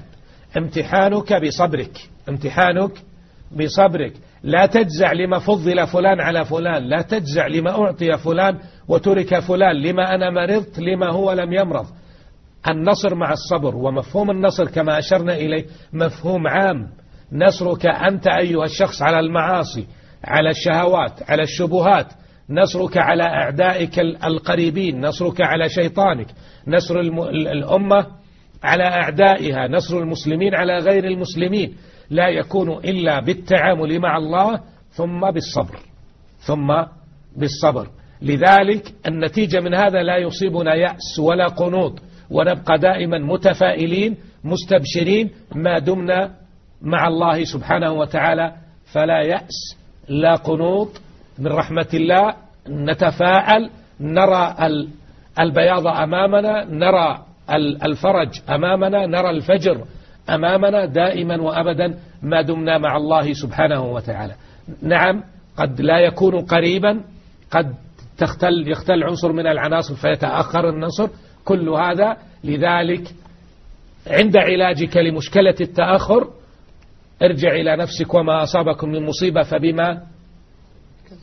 امتحانك بصبرك. امتحانك بصبرك. لا تجزع لما فضل فلان على فلان. لا تجزع لما أعطي فلان وترك فلان. لما أنا مرضت؟ لما هو لم يمرض. النصر مع الصبر. ومفهوم النصر كما أشرنا إليه مفهوم عام. نصرك أنت أيها الشخص على المعاصي على الشهوات على الشبهات. نصرك على أعدائك القريبين نصرك على شيطانك. نصر الأمة على أعدائها نصر المسلمين على غير المسلمين. لا يكون إلا بالتعامل مع الله ثم بالصبر ثم بالصبر. لذلك النتيجة من هذا لا يصيبنا يأس ولا قنوط ونبقى دائما متفائلين مستبشرين ما دمنا مع الله سبحانه وتعالى فلا يأس لا قنوط من رحمة الله نتفاءل نرى البياض أمامنا نرى الفرج أمامنا نرى الفجر أمامنا دائما وأبدا ما دمنا مع الله سبحانه وتعالى. نعم قد لا يكون قريبا قد تختل يختل عنصر من العناصر فيتأخر النصر. كل هذا لذلك عند علاجك لمشكلة التأخر ارجع إلى نفسك وما أصابكم من مصيبة فبما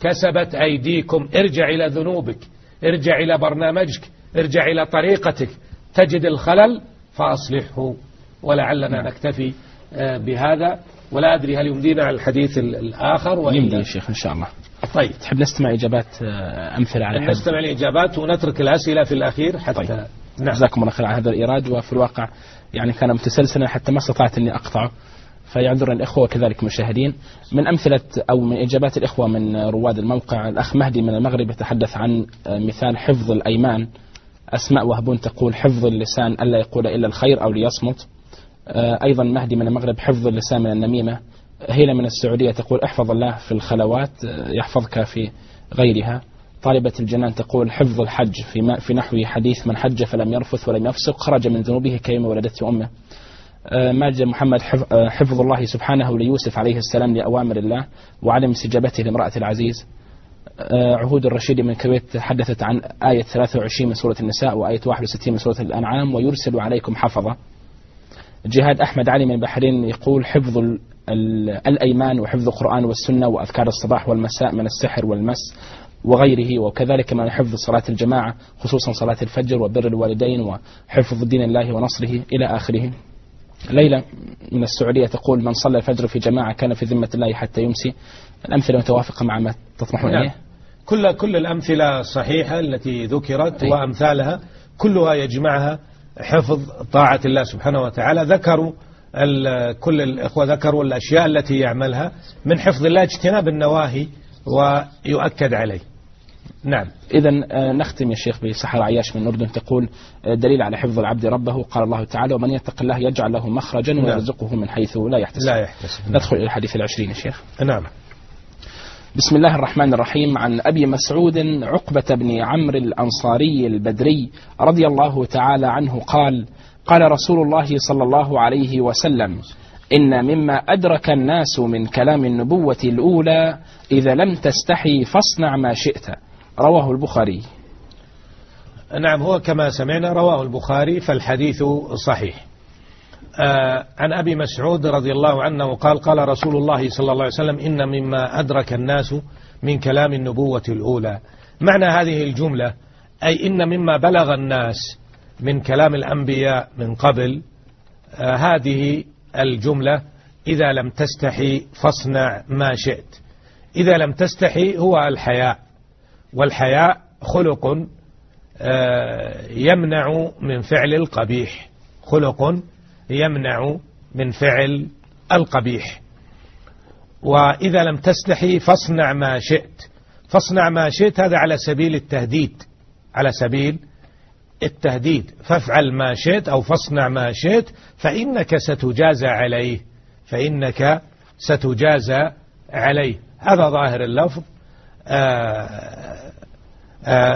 كسبت أيديكم. ارجع إلى ذنوبك ارجع إلى برنامجك ارجع إلى طريقتك. تجد الخلل فأصلحه. ولعلنا نكتفي آه، بهذا. ولا أدري هل يمدينا على الحديث الآخر يمدي يا شيخ إن شاء الله. طيب. تحب نستمع إجابات آه، أمثلة على نستمع الإجابات ونترك الأسئلة في الأخير حتى طيب. نعم. جزاكم الله خير على هذا الإيراد. وفي الواقع يعني كان متسلسلا حتى ما استطعت أني أقطعه. فيعذر الإخوة كذلك مشاهدين. من أمثلة أو من إجابات الإخوة من رواد الموقع الأخ مهدي من المغرب يتحدث عن مثال حفظ الأيمان. أسماء وهبون تقول حفظ اللسان ألا يقول إلا الخير أو ليصمت. آه، أيضا مهدي من المغرب حفظ اللسان من النميمة. هيلة من السعودية تقول احفظ الله في الخلوات آه، يحفظك في غيرها. طالبة الجنان تقول حفظ الحج في, في نحو حديث من حج فلم يرفث ولم يفسق خرج من ذنوبه كيما ولدته أمه. ماجد محمد حفظ الله سبحانه ليوسف عليه السلام لأوامر الله وعدم استجابته لامرأة العزيز. عهود الرشيد من الكويت تحدثت عن آية 23 من سورة النساء وآية 61 من سورة الأنعام ويرسل عليكم حفظة. جهاد أحمد علي من البحرين يقول حفظ الأيمان وحفظ القرآن والسنة وأذكار الصباح والمساء من السحر والمس وغيره وكذلك من حفظ صلاة الجماعة خصوصا صلاة الفجر وبر الوالدين وحفظ دين الله ونصره إلى آخره. ليلى من السعودية تقول من صلى الفجر في جماعة كان في ذمة الله حتى يمسي الأمثلة متوافقة مع ما تطمحون نعم. إليه كل كل الأمثلة صحيحة التي ذكرت أي. وأمثالها كلها يجمعها حفظ طاعة الله سبحانه وتعالى ذكروا كل الإخوة ذكروا الأشياء التي يعملها من حفظ الله اجتناب النواهي ويؤكد عليه نعم. إذا آه، نختم يا شيخ بصحراء عياش من الأردن تقول آه، دليل على حفظ العبد ربه قال الله تعالى ومن يتق الله يجعل له مخرجا نعم. ويرزقه من حيث لا يحتسب. لا يحتسب. ندخل إلى الحديث العشرين يا شيخ. نعم. بسم الله الرحمن الرحيم. عن أبي مسعود عقبة بن عمرو الأنصاري البدري رضي الله تعالى عنه قال قال رسول الله صلى الله عليه وسلم إن مما أدرك الناس من كلام النبوة الأولى إذا لم تستحي فاصنع ما شئت. رواه البخاري. نعم هو كما سمعنا رواه البخاري فالحديث صحيح. آه، عن أبي مسعود رضي الله عنه قال قال رسول الله صلى الله عليه وسلم إن مما أدرك الناس من كلام النبوة الأولى. معنى هذه الجملة أي إن مما بلغ الناس من كلام الأنبياء من قبل آه، هذه الجملة إذا لم تستحي فاصنع ما شئت. إذا لم تستحي هو الحياء. والحياء خلق آه، يمنع من فعل القبيح. خلق يمنع من فعل القبيح. وإذا لم تستحي فاصنع ما شئت. فاصنع ما شئت هذا على سبيل التهديد. على سبيل التهديد. فافعل ما شئت أو فاصنع ما شئت فإنك ستجازى عليه. فإنك ستجازى عليه. هذا ظاهر اللفظ.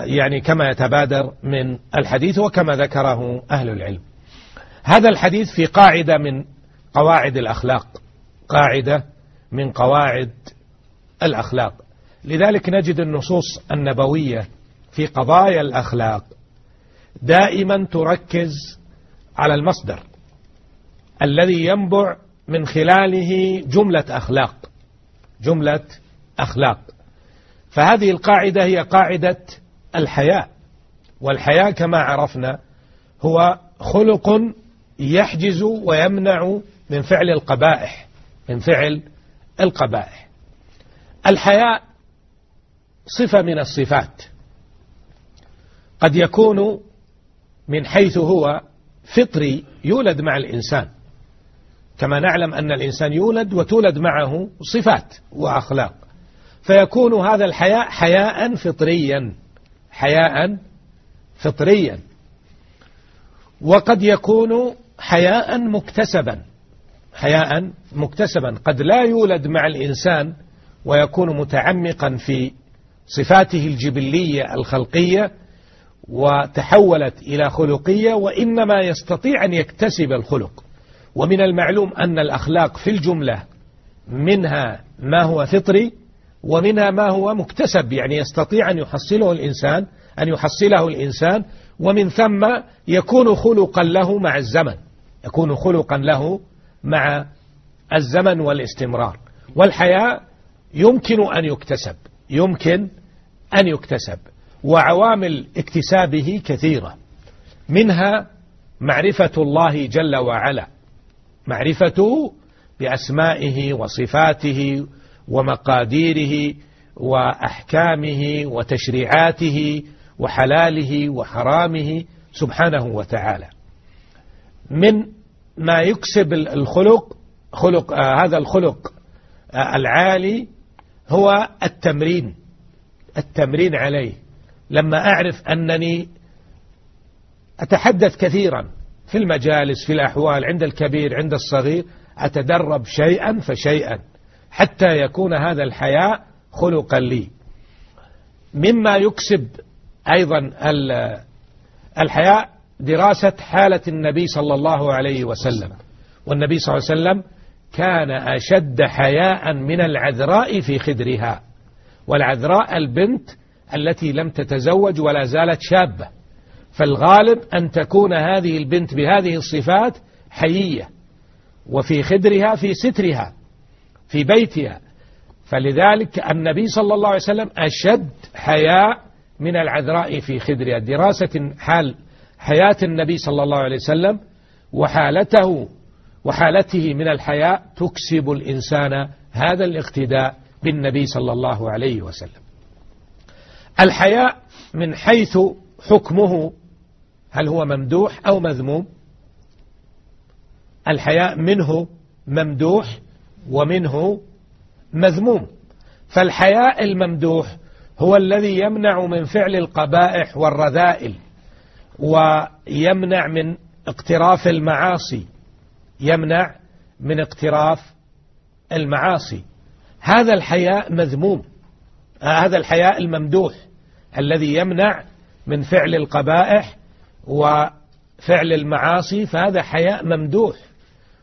يعني كما يتبادر من الحديث وكما ذكره أهل العلم. هذا الحديث في قاعدة من قواعد الأخلاق. قاعدة من قواعد الأخلاق. لذلك نجد النصوص النبوية في قضايا الأخلاق دائما تركز على المصدر الذي ينبع من خلاله جملة أخلاق. جملة أخلاق. فهذه القاعدة هي قاعدة الحياء. والحياء كما عرفنا هو خلق يحجز ويمنع من فعل القبائح من فعل القبائح. الحياء صفة من الصفات. قد يكون من حيث هو فطري يولد مع الإنسان. كما نعلم أن الإنسان يولد وتولد معه صفات وأخلاق. فيكون هذا الحياء حياء فطريا. حياء فطريا. وقد يكون حياء مكتسبا. حياء مكتسبا. قد لا يولد مع الإنسان ويكون متعمقا في صفاته الجبلية الخلقية وتحولت إلى خلقية وإنما يستطيع أن يكتسب الخلق. ومن المعلوم أن الأخلاق في الجملة منها ما هو فطري ومنها ما هو مكتسب يعني يستطيع أن يحصله الإنسان أن يحصله الإنسان ومن ثم يكون خلقا له مع الزمن. يكون خلقا له مع الزمن والاستمرار. والحياء يمكن أن يكتسب يمكن أن يكتسب وعوامل اكتسابه كثيرة. منها معرفة الله جل وعلا معرفته بأسمائه وصفاته ومقاديره وأحكامه وتشريعاته وحلاله وحرامه سبحانه وتعالى. من ما يكسب الخلق خلق آه هذا الخلق آه العالي هو التمرين التمرين عليه. لما أعرف أنني أتحدث كثيرا في المجالس في الأحوال عند الكبير عند الصغير أتدرب شيئا فشيئا. حتى يكون هذا الحياء خلقا لي. مما يكسب أيضا الحياء دراسة حالة النبي صلى الله عليه وسلم. والنبي صلى الله عليه وسلم كان أشد حياء من العذراء في خدرها. والعذراء البنت التي لم تتزوج ولا زالت شابة. فالغالب أن تكون هذه البنت بهذه الصفات حيية. وفي خدرها في سترها. في بيتها. فلذلك النبي صلى الله عليه وسلم أشد حياء من العذراء في خدرها. دراسة حال حياة النبي صلى الله عليه وسلم وحالته وحالته من الحياء تكسب الإنسان هذا الاقتداء بالنبي صلى الله عليه وسلم. الحياء من حيث حكمه هل هو ممدوح أو مذموم؟ الحياء منه ممدوح ومنه مذموم. فالحياء الممدوح هو الذي يمنع من فعل القبائح والرذائل ويمنع من اقتراف المعاصي يمنع من اقتراف المعاصي. هذا الحياء مذموم هذا الحياء الممدوح الذي يمنع من فعل القبائح وفعل المعاصي فهذا حياء ممدوح.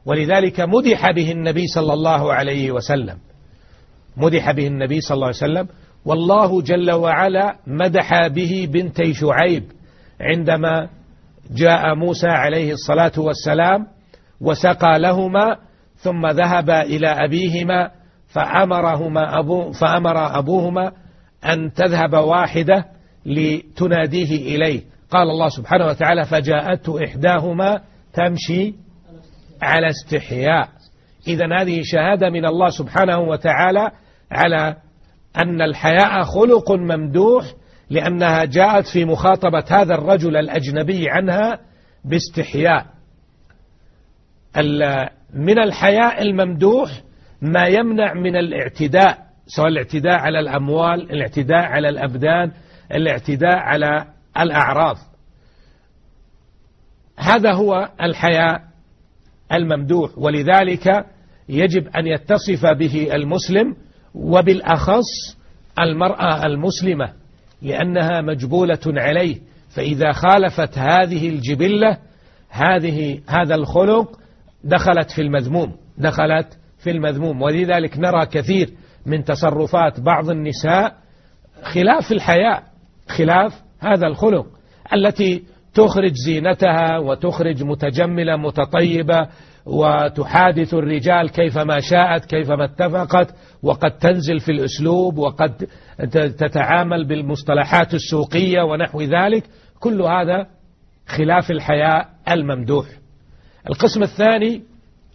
ولذلك مدح به النبي صلى الله عليه وسلم. مدح به النبي صلى الله عليه وسلم. والله جل وعلا مدح به بنتي شعيب عندما جاء موسى عليه الصلاة والسلام وسقى لهما ثم ذهب إلى أبيهما فأمرهما أبو فأمر أبوهما أن تذهب واحدة لتناديه إليه. قال الله سبحانه وتعالى فجاءته إحداهما تمشي على استحياء. إذا هذه شهادة من الله سبحانه وتعالى على أن الحياء خلق ممدوح لأنها جاءت في مخاطبة هذا الرجل الأجنبي عنها باستحياء. من الحياء الممدوح ما يمنع من الاعتداء سواء الاعتداء على الأموال الاعتداء على الأبدان الاعتداء على الأعراض. هذا هو الحياء الممدوح. ولذلك يجب أن يتصف به المسلم وبالأخص المرأة المسلمة لأنها مجبولة عليه. فإذا خالفت هذه الجبلة هذه هذا الخلق دخلت في المذموم دخلت في المذموم. ولذلك نرى كثير من تصرفات بعض النساء خلاف الحياء خلاف هذا الخلق التي تخرج زينتها وتخرج متجملة متطيبة وتحادث الرجال كيفما شاءت كيفما اتفقت وقد تنزل في الأسلوب وقد تتعامل بالمصطلحات السوقية ونحو ذلك. كل هذا خلاف الحياء الممدوح. القسم الثاني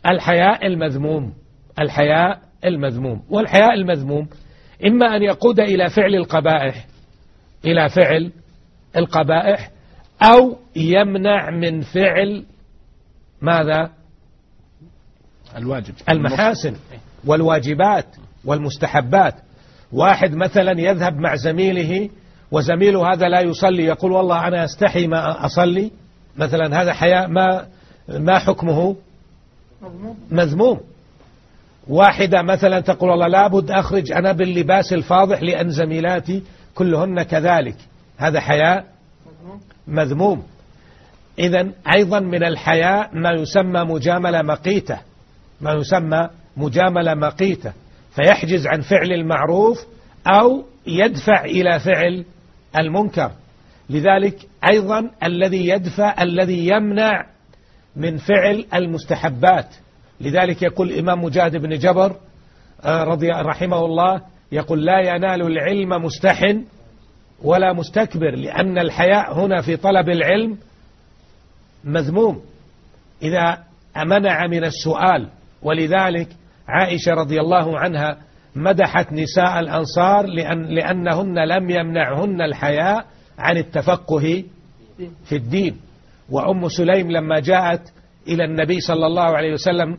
الحياء المذموم. الحياء المذموم. والحياء المذموم إما أن يقود إلى فعل القبائح إلى فعل القبائح أو يمنع من فعل ماذا؟ الواجب. المحاسن. والواجبات والمستحبات. واحد مثلا يذهب مع زميله وزميله هذا لا يصلي يقول والله أنا أستحي ما أصلي. مثلا هذا حياء ما ما حكمه؟ مذموم. واحدة مثلا تقول والله لابد أخرج أنا باللباس الفاضح لأن زميلاتي كلهن كذلك. هذا حياء مذموم. إذا أيضا من الحياء ما يسمى مجاملة مقيتة. ما يسمى مجاملة مقيتة. فيحجز عن فعل المعروف أو يدفع إلى فعل المنكر. لذلك أيضا الذي يدفع الذي يمنع من فعل المستحبات. لذلك يقول الإمام مجاهد بن جبر آه، رضي رحمه الله يقول لا ينال العلم مستحن ولا مستكبر لأن الحياء هنا في طلب العلم مذموم. إذا منع من السؤال ولذلك عائشة رضي الله عنها مدحت نساء الأنصار لأن لأنهن لم يمنعهن الحياء عن التفقه في الدين. وأم سليم لما جاءت إلى النبي صلى الله عليه وسلم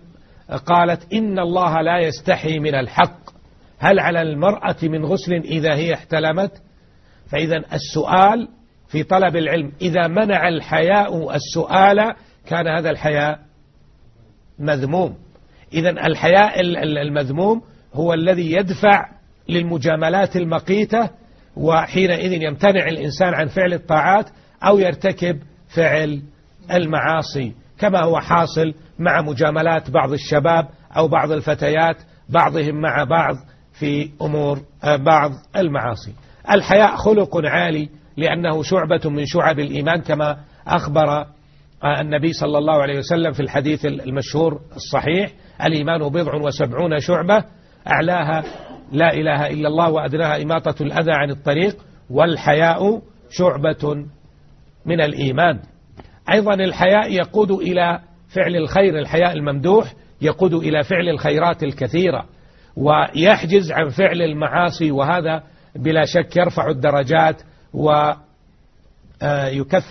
قالت إن الله لا يستحي من الحق. هل على المرأة من غسل إذا هي احتلمت؟ فإذا السؤال في طلب العلم إذا منع الحياء السؤال كان هذا الحياء مذموم. إذا الحياء المذموم هو الذي يدفع للمجاملات المقيتة وحينئذ يمتنع الإنسان عن فعل الطاعات أو يرتكب فعل المعاصي كما هو حاصل مع مجاملات بعض الشباب أو بعض الفتيات بعضهم مع بعض في أمور آه، بعض المعاصي. الحياء خلق عالي لأنه شعبة من شعب الإيمان كما أخبر آه، النبي صلى الله عليه وسلم في الحديث المشهور الصحيح الإيمان بضع وسبعون شعبة أعلاها لا إله إلا الله وأدناها إماطة الأذى عن الطريق والحياء شعبة من الإيمان. أيضا الحياء يقود إلى فعل الخير الحياء الممدوح يقود إلى فعل الخيرات الكثيرة ويحجز عن فعل المعاصي وهذا بلا شك يرفع الدرجات ويكثر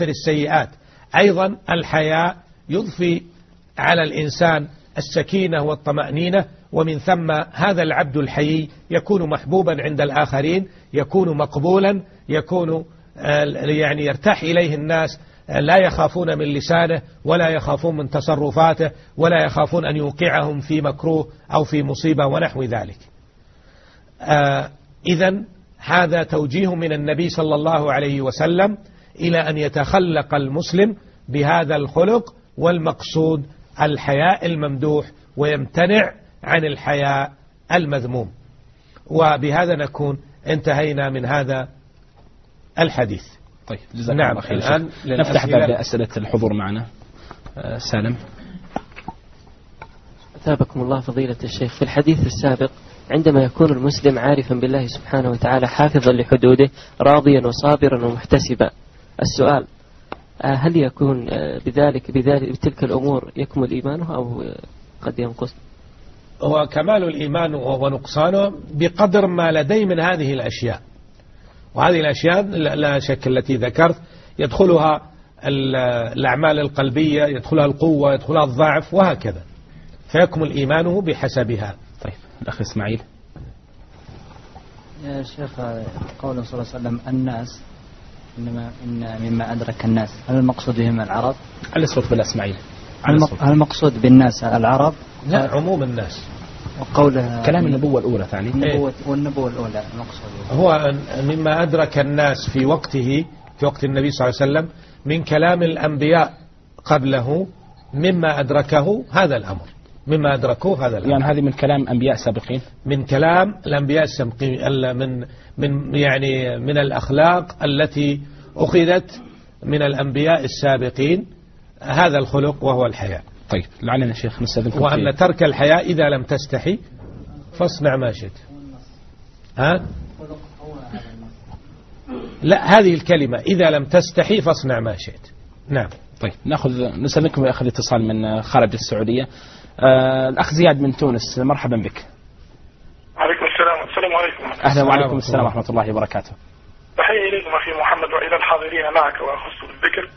السيئات. أيضا الحياء يضفي على الإنسان السكينة والطمأنينة ومن ثم هذا العبد الحيي يكون محبوبا عند الآخرين يكون مقبولا يكون يعني يرتاح إليه الناس لا يخافون من لسانه ولا يخافون من تصرفاته ولا يخافون أن يوقعهم في مكروه أو في مصيبة ونحو ذلك. آه، إذا هذا توجيه من النبي صلى الله عليه وسلم إلى أن يتخلق المسلم بهذا الخلق والمقصود الحياء الممدوح ويمتنع عن الحياء المذموم. وبهذا نكون انتهينا من هذا الحديث. طيب جزاك نعم الله خير الآن نفتح باب أسئلة الحضور معنا. آه، سالم. أثابكم الله فضيلة الشيخ. في الحديث السابق عندما يكون المسلم عارفا بالله سبحانه وتعالى حافظا لحدوده راضيا وصابرا ومحتسبا. السؤال آه، هل يكون آه، بذلك بذلك بتلك الأمور يكمل إيمانه أو آه، قد ينقص؟ هو كمال الإيمان ونقصانه بقدر ما لديه من هذه الأشياء. وهذه الأشياء لا شك التي ذكرت يدخلها الأعمال القلبية يدخلها القوة يدخلها الضعف وهكذا. فيكمل إيمانه بحسبها. الأخ إسماعيل. يا شيخ قوله صلى الله عليه وسلم الناس إنما إن مما أدرك الناس هل المقصود بهم العرب؟ على الصوت بالإسماعيل هل المقصود بالناس العرب؟ لا عموم الناس. وقوله كلام النبوة الأولى ثاني النبوة والنبوة الأولى المقصود. هو مما أدرك الناس في وقته في وقت النبي صلى الله عليه وسلم من كلام الأنبياء قبله مما أدركه هذا الأمر. مما أدركوه هذا الأمر. يعني هذه من كلام أنبياء سابقين؟ من كلام الأنبياء السابقين من من يعني من الأخلاق التي أخذت من الأنبياء السابقين هذا الخلق وهو الحياء. طيب لعلنا شيخ نستاذنكم وأن ترك الحياء إذا لم تستحي فاصنع ما شئت. ها؟ لا هذه الكلمة إذا لم تستحي فاصنع ما شئت. نعم. طيب ناخذ نستاذنكم ياخذ اتصال من خارج السعودية. آه الأخ زياد من تونس مرحبا بك. عليكم السلام. السلام عليكم. أهلا وعليكم السلام. ورحمة الله وبركاته. تحية إليكم أخي محمد وإلى الحاضرين معك وأخص بالذكر.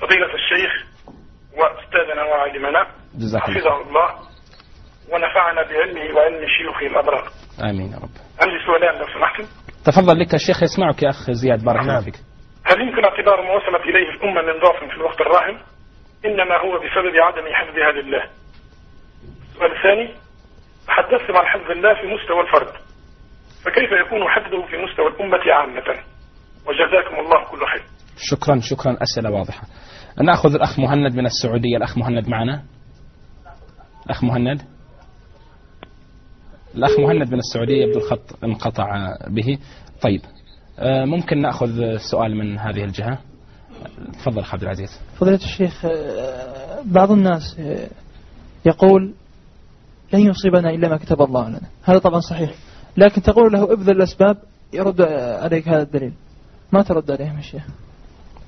فضيلة الشيخ وأستاذنا وعالمنا جزاك الله. حفظه الله. ونفعنا بعلمه وعلم شيوخه الأبرار. آمين يا رب. عندي سؤالان لو سمحتم. تفضل لك الشيخ يسمعك يا أخ زياد. بارك الله نعم. فيك. هل يمكن اعتبار ما وصلت إليه الأمة من ضعف في الوقت الراهن؟ إنما هو بسبب عدم حفظها لله السؤال الثاني تحدثتم عن حفظ الله في مستوى الفرد. فكيف يكون حفظه في مستوى الأمة عامة؟ وجزاكم الله كل خير. شكرا شكرا. أسئلة واضحة. نأخذ الأخ مهند من السعودية. الأخ مهند معنا؟ الأخ مهند؟ الأخ مهند من السعودية يبدو الخط انقطع به. طيب آه، ممكن نأخذ سؤال من هذه الجهة؟ تفضل أخ عبد العزيز. فضيلة الشيخ آه، بعض الناس آه، يقول لن يصيبنا إلا ما كتب الله لنا. هذا طبعا صحيح. لكن تقول له ابذل الأسباب يرد عليك هذا الدليل. ما ترد عليهم يا شيخ؟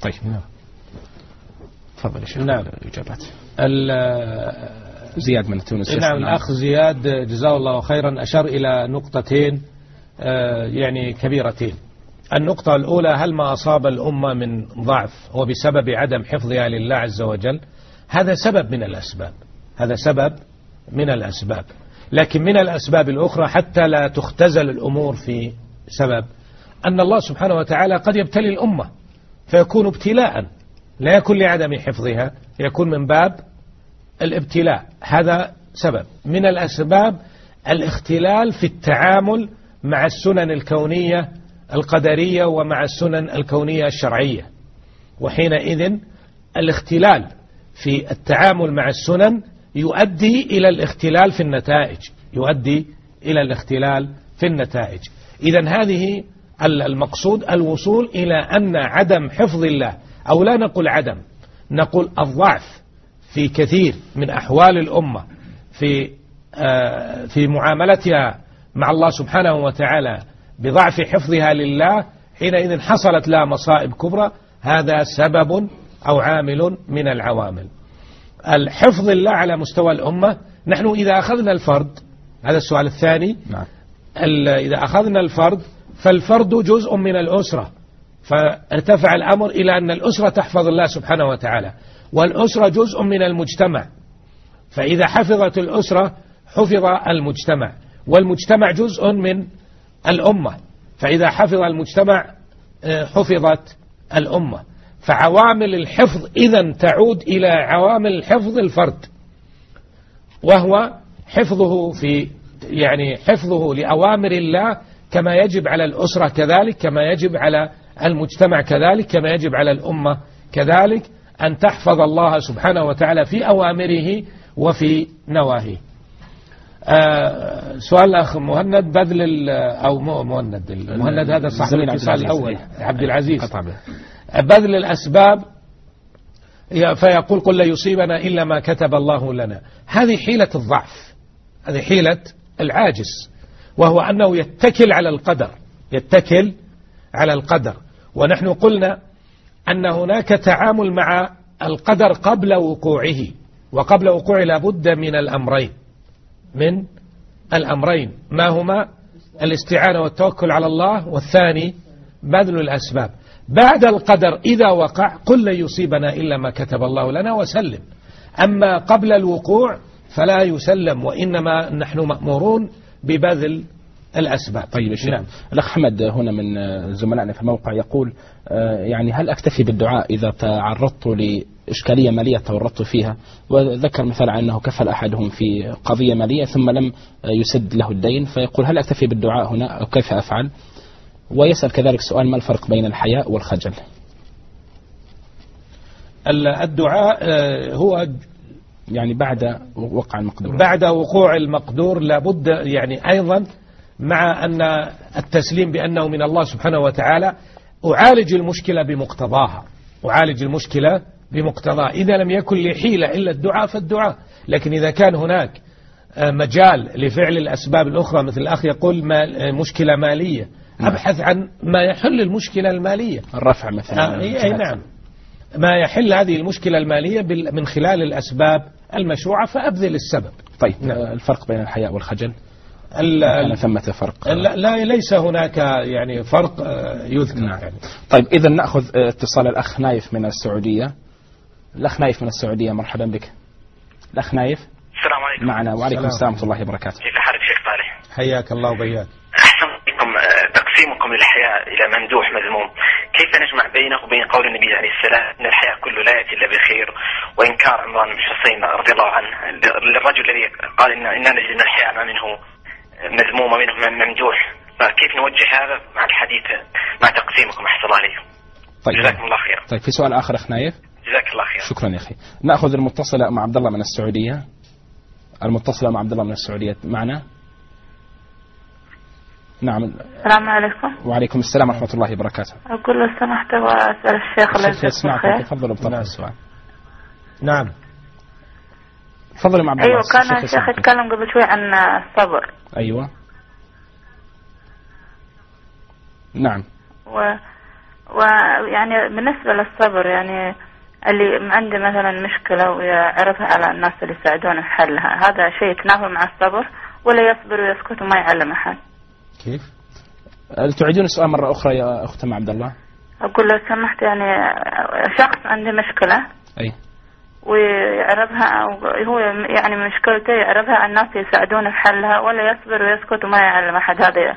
طيب تفضل يا شيخ نعم. الإجابات. ال- زياد من تونس نعم الأخ زياد جزاه الله خيرا أشار إلى نقطتين آه، يعني كبيرتين. النقطة الأولى هل ما أصاب الأمة من ضعف هو بسبب عدم حفظها لله عز وجل؟ هذا سبب من الأسباب. هذا سبب من الأسباب. لكن من الأسباب الأخرى حتى لا تختزل الأمور في سبب أن الله سبحانه وتعالى قد يبتلي الأمة فيكون ابتلاء. لا يكون لعدم حفظها يكون من باب الابتلاء. هذا سبب. من الأسباب الاختلال في التعامل مع السنن الكونية القدرية ومع السنن الكونية الشرعية. وحينئذ الاختلال في التعامل مع السنن يؤدي إلى الاختلال في النتائج. يؤدي إلى الاختلال في النتائج. إذا هذه المقصود الوصول إلى أن عدم حفظ الله أو لا نقول عدم نقول الضعف في كثير من أحوال الأمة في آه، في معاملتها مع الله سبحانه وتعالى بضعف حفظها لله حينئذ حصلت لها مصائب كبرى هذا سبب أو عامل من العوامل. الحفظ الله على مستوى الأمة. نحن إذا أخذنا الفرد هذا السؤال الثاني. نعم. إذا أخذنا الفرد فالفرد جزء من الأسرة. فارتفع الأمر إلى أن الأسرة تحفظ الله سبحانه وتعالى والأسرة جزء من المجتمع. فإذا حفظت الأسرة حفظ المجتمع والمجتمع جزء من الأمة. فإذا حفظ المجتمع آه، حفظت الأمة. فعوامل الحفظ إذا تعود إلى عوامل حفظ الفرد وهو حفظه في يعني حفظه لأوامر الله كما يجب على الأسرة كذلك كما يجب على المجتمع كذلك كما يجب على الأمة كذلك أن تحفظ الله سبحانه وتعالى في أوامره وفي نواهيه آه سؤال الأخ مهند بذل أو مهند المهند هذا صاحب الاتصال. الأول عبد العزيز. بذل الأسباب فيقول قل لا يصيبنا إلا ما كتب الله لنا. هذه حيلة الضعف. هذه حيلة العاجز. وهو أنه يتكل على القدر. يتكل على القدر. ونحن قلنا أن هناك تعامل مع القدر قبل وقوعه. وقبل وقوعه لابد من الأمرين. من الأمرين. ما هما؟ الاستعانة والتوكل على الله. والثاني بذل الأسباب. بعد القدر إذا وقع قل لن يصيبنا إلا ما كتب الله لنا وسلم. أما قبل الوقوع فلا يسلم وإنما نحن مأمورون ببذل الأسباب. طيب الشيخ نعم. الأخ حمد هنا من زملائنا في الموقع يقول يعني هل أكتفي بالدعاء إذا تعرضت لإشكالية مالية تورطت فيها؟ وذكر مثلا أنه كفل أحدهم في قضية مالية ثم لم يسد له الدين فيقول هل أكتفي بالدعاء هنا أو كيف أفعل؟ ويسأل كذلك سؤال ما الفرق بين الحياء والخجل؟ الدعاء هو يعني بعد وقع المقدور. بعد وقوع المقدور لابد يعني أيضا مع أن التسليم بأنه من الله سبحانه وتعالى أعالج المشكلة بمقتضاها. أعالج المشكلة بمقتضاها. إذا لم يكن لي حيلة إلا الدعاء فالدعاء. لكن إذا كان هناك مجال لفعل الأسباب الأخرى مثل الأخ يقول مشكلة مالية. أبحث عن ما يحل المشكلة المالية. الرفع مثلا آه أي نعم. ما يحل هذه المشكلة المالية من خلال الأسباب المشروعة فأبذل السبب. طيب نعم. الفرق بين الحياء والخجل؟ ال ثمة فرق؟ لا, لا ليس هناك يعني فرق يذكر نعم. يعني. طيب إذا نأخذ اتصال الأخ نايف من السعودية. الأخ نايف من السعودية مرحبا بك. الأخ نايف؟ السلام عليكم. معنا. وعليكم السلام. ورحمة الله وبركاته. كيف حالك شيخ صالح؟ حياك الله وبياك. تقسيمكم للحياة إلى ممدوح مذموم. كيف نجمع بينه وبين قول النبي عليه السلام أن الحياة كله لا يأتي إلا بخير؟ وإنكار عمران بن حسين رضي الله عنه للرجل الذي قال إن إننا نجد الحياة ما منه مذموم ومنه ممدوح. فكيف نوجه هذا مع الحديث مع تقسيمكم؟ أحسن الله عليكم طيب. جزاكم الله خير طيب في سؤال آخر أخ نايف جزاك الله خير شكرا يا أخي. نأخذ المتصلة مع عبد الله من السعودية. المتصلة مع عبد الله من السعودية. معنا؟ نعم. السلام عليكم. وعليكم السلام ورحمة الله وبركاته. أقول لو سمحت وأسأل الشيخ الله يجزاك خير تفضلوا بطرح السؤال. نعم. تفضلوا مع عبد أيوة كان الشيخ. يتكلم قبل شوي عن الصبر. أيوة. نعم. و... ويعني بالنسبة للصبر يعني اللي عنده مثلا مشكلة ويعرفها على الناس اللي يساعدونه في حلها هذا شيء يتنافى مع الصبر ولا يصبر ويسكت وما يعلم أحد؟ كيف؟ هل تعيدون السؤال مرة أخرى يا أخت أم عبد الله؟ أقول لو سمحت يعني شخص عنده مشكلة. أي. ويعرفها أو هو يعني مشكلته يعرفها الناس يساعدونه في حلها ولا يصبر ويسكت وما يعلم أحد. هذا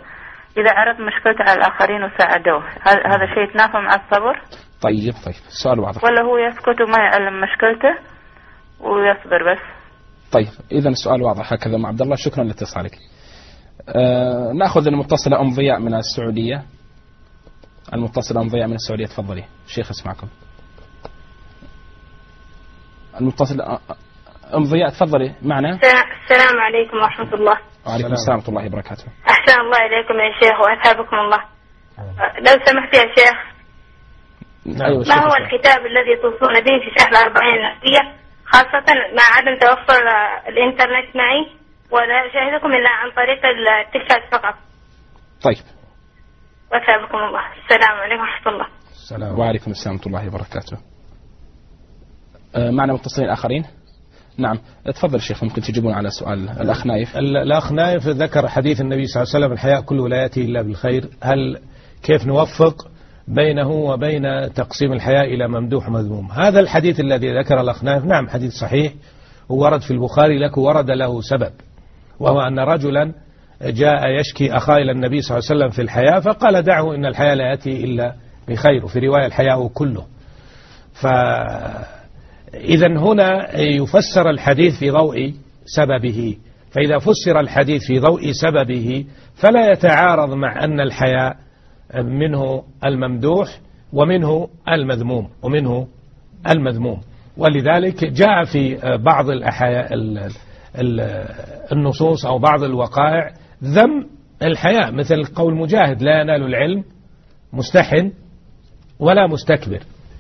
إذا عرف مشكلته على الآخرين وساعدوه. هذا هذا شيء يتنافى مع الصبر. طيب طيب. السؤال واضح. ولا هو يسكت وما يعلم مشكلته ويصبر بس. طيب إذا السؤال واضح. هكذا مع عبد الله. شكرا لاتصالك. آه نأخذ المتصلة أم ضياء من السعودية. المتصلة أم ضياء من السعودية تفضلي. شيخ أسمعكم. المتصلة آه، أم ضياء تفضلي. معنا؟ السلام عليكم ورحمة الله. وعليكم السلام ورحمة الله وبركاته. أحسن الله إليكم يا شيخ وأثابكم الله. لو سمحت يا شيخ. أيوة ما هو. الكتاب الذي توصون به في شرح الأربعين النفسية خاصة مع عدم توفر الإنترنت معي. ولا أشاهدكم إلا عن طريق التلفاز فقط طيب. وأثابكم الله. السلام عليكم ورحمة الله. السلام. وعليكم السلام ورحمة الله وبركاته. آه معنا متصلين آخرين؟ نعم. تفضل شيخ ممكن تجيبون على سؤال الأخ نايف؟ ال- الأخ نايف ذكر حديث النبي صلى الله عليه وسلم الحياء كله لا يأتي إلا بالخير. هل كيف نوفق بينه وبين تقسيم الحياء إلى ممدوح ومذموم؟ هذا الحديث الذي ذكر الأخ نايف. نعم حديث صحيح. وورد في البخاري لك ورد له سبب. وهو أن رجلا جاء يشكي أخاه إلى النبي صلى الله عليه وسلم في الحياة فقال دعه إن الحياة لا يأتي إلا بخير وفي رواية الحياء كله. فإذا هنا يفسر الحديث في ضوء سببه. فإذا فسر الحديث في ضوء سببه فلا يتعارض مع أن الحياء منه الممدوح ومنه المذموم ومنه المذموم. ولذلك جاء في بعض الأحياء ال- ال- النصوص أو بعض الوقائع ذم الحياء مثل قول مجاهد لا ينال العلم مستحن ولا مستكبر.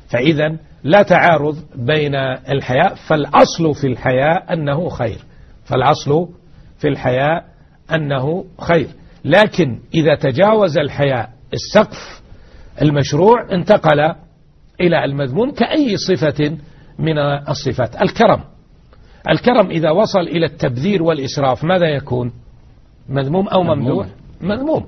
فإذا لا تعارض بين الحياء فالأصل في الحياء أنه خير. فالأصل في الحياء أنه خير. لكن إذا تجاوز الحياء السقف المشروع انتقل إلى المذموم كأي صفة من الصفات. الكرم. الكرم إذا وصل إلى التبذير والإسراف ماذا يكون؟ مذموم أو ممدوح مذموم.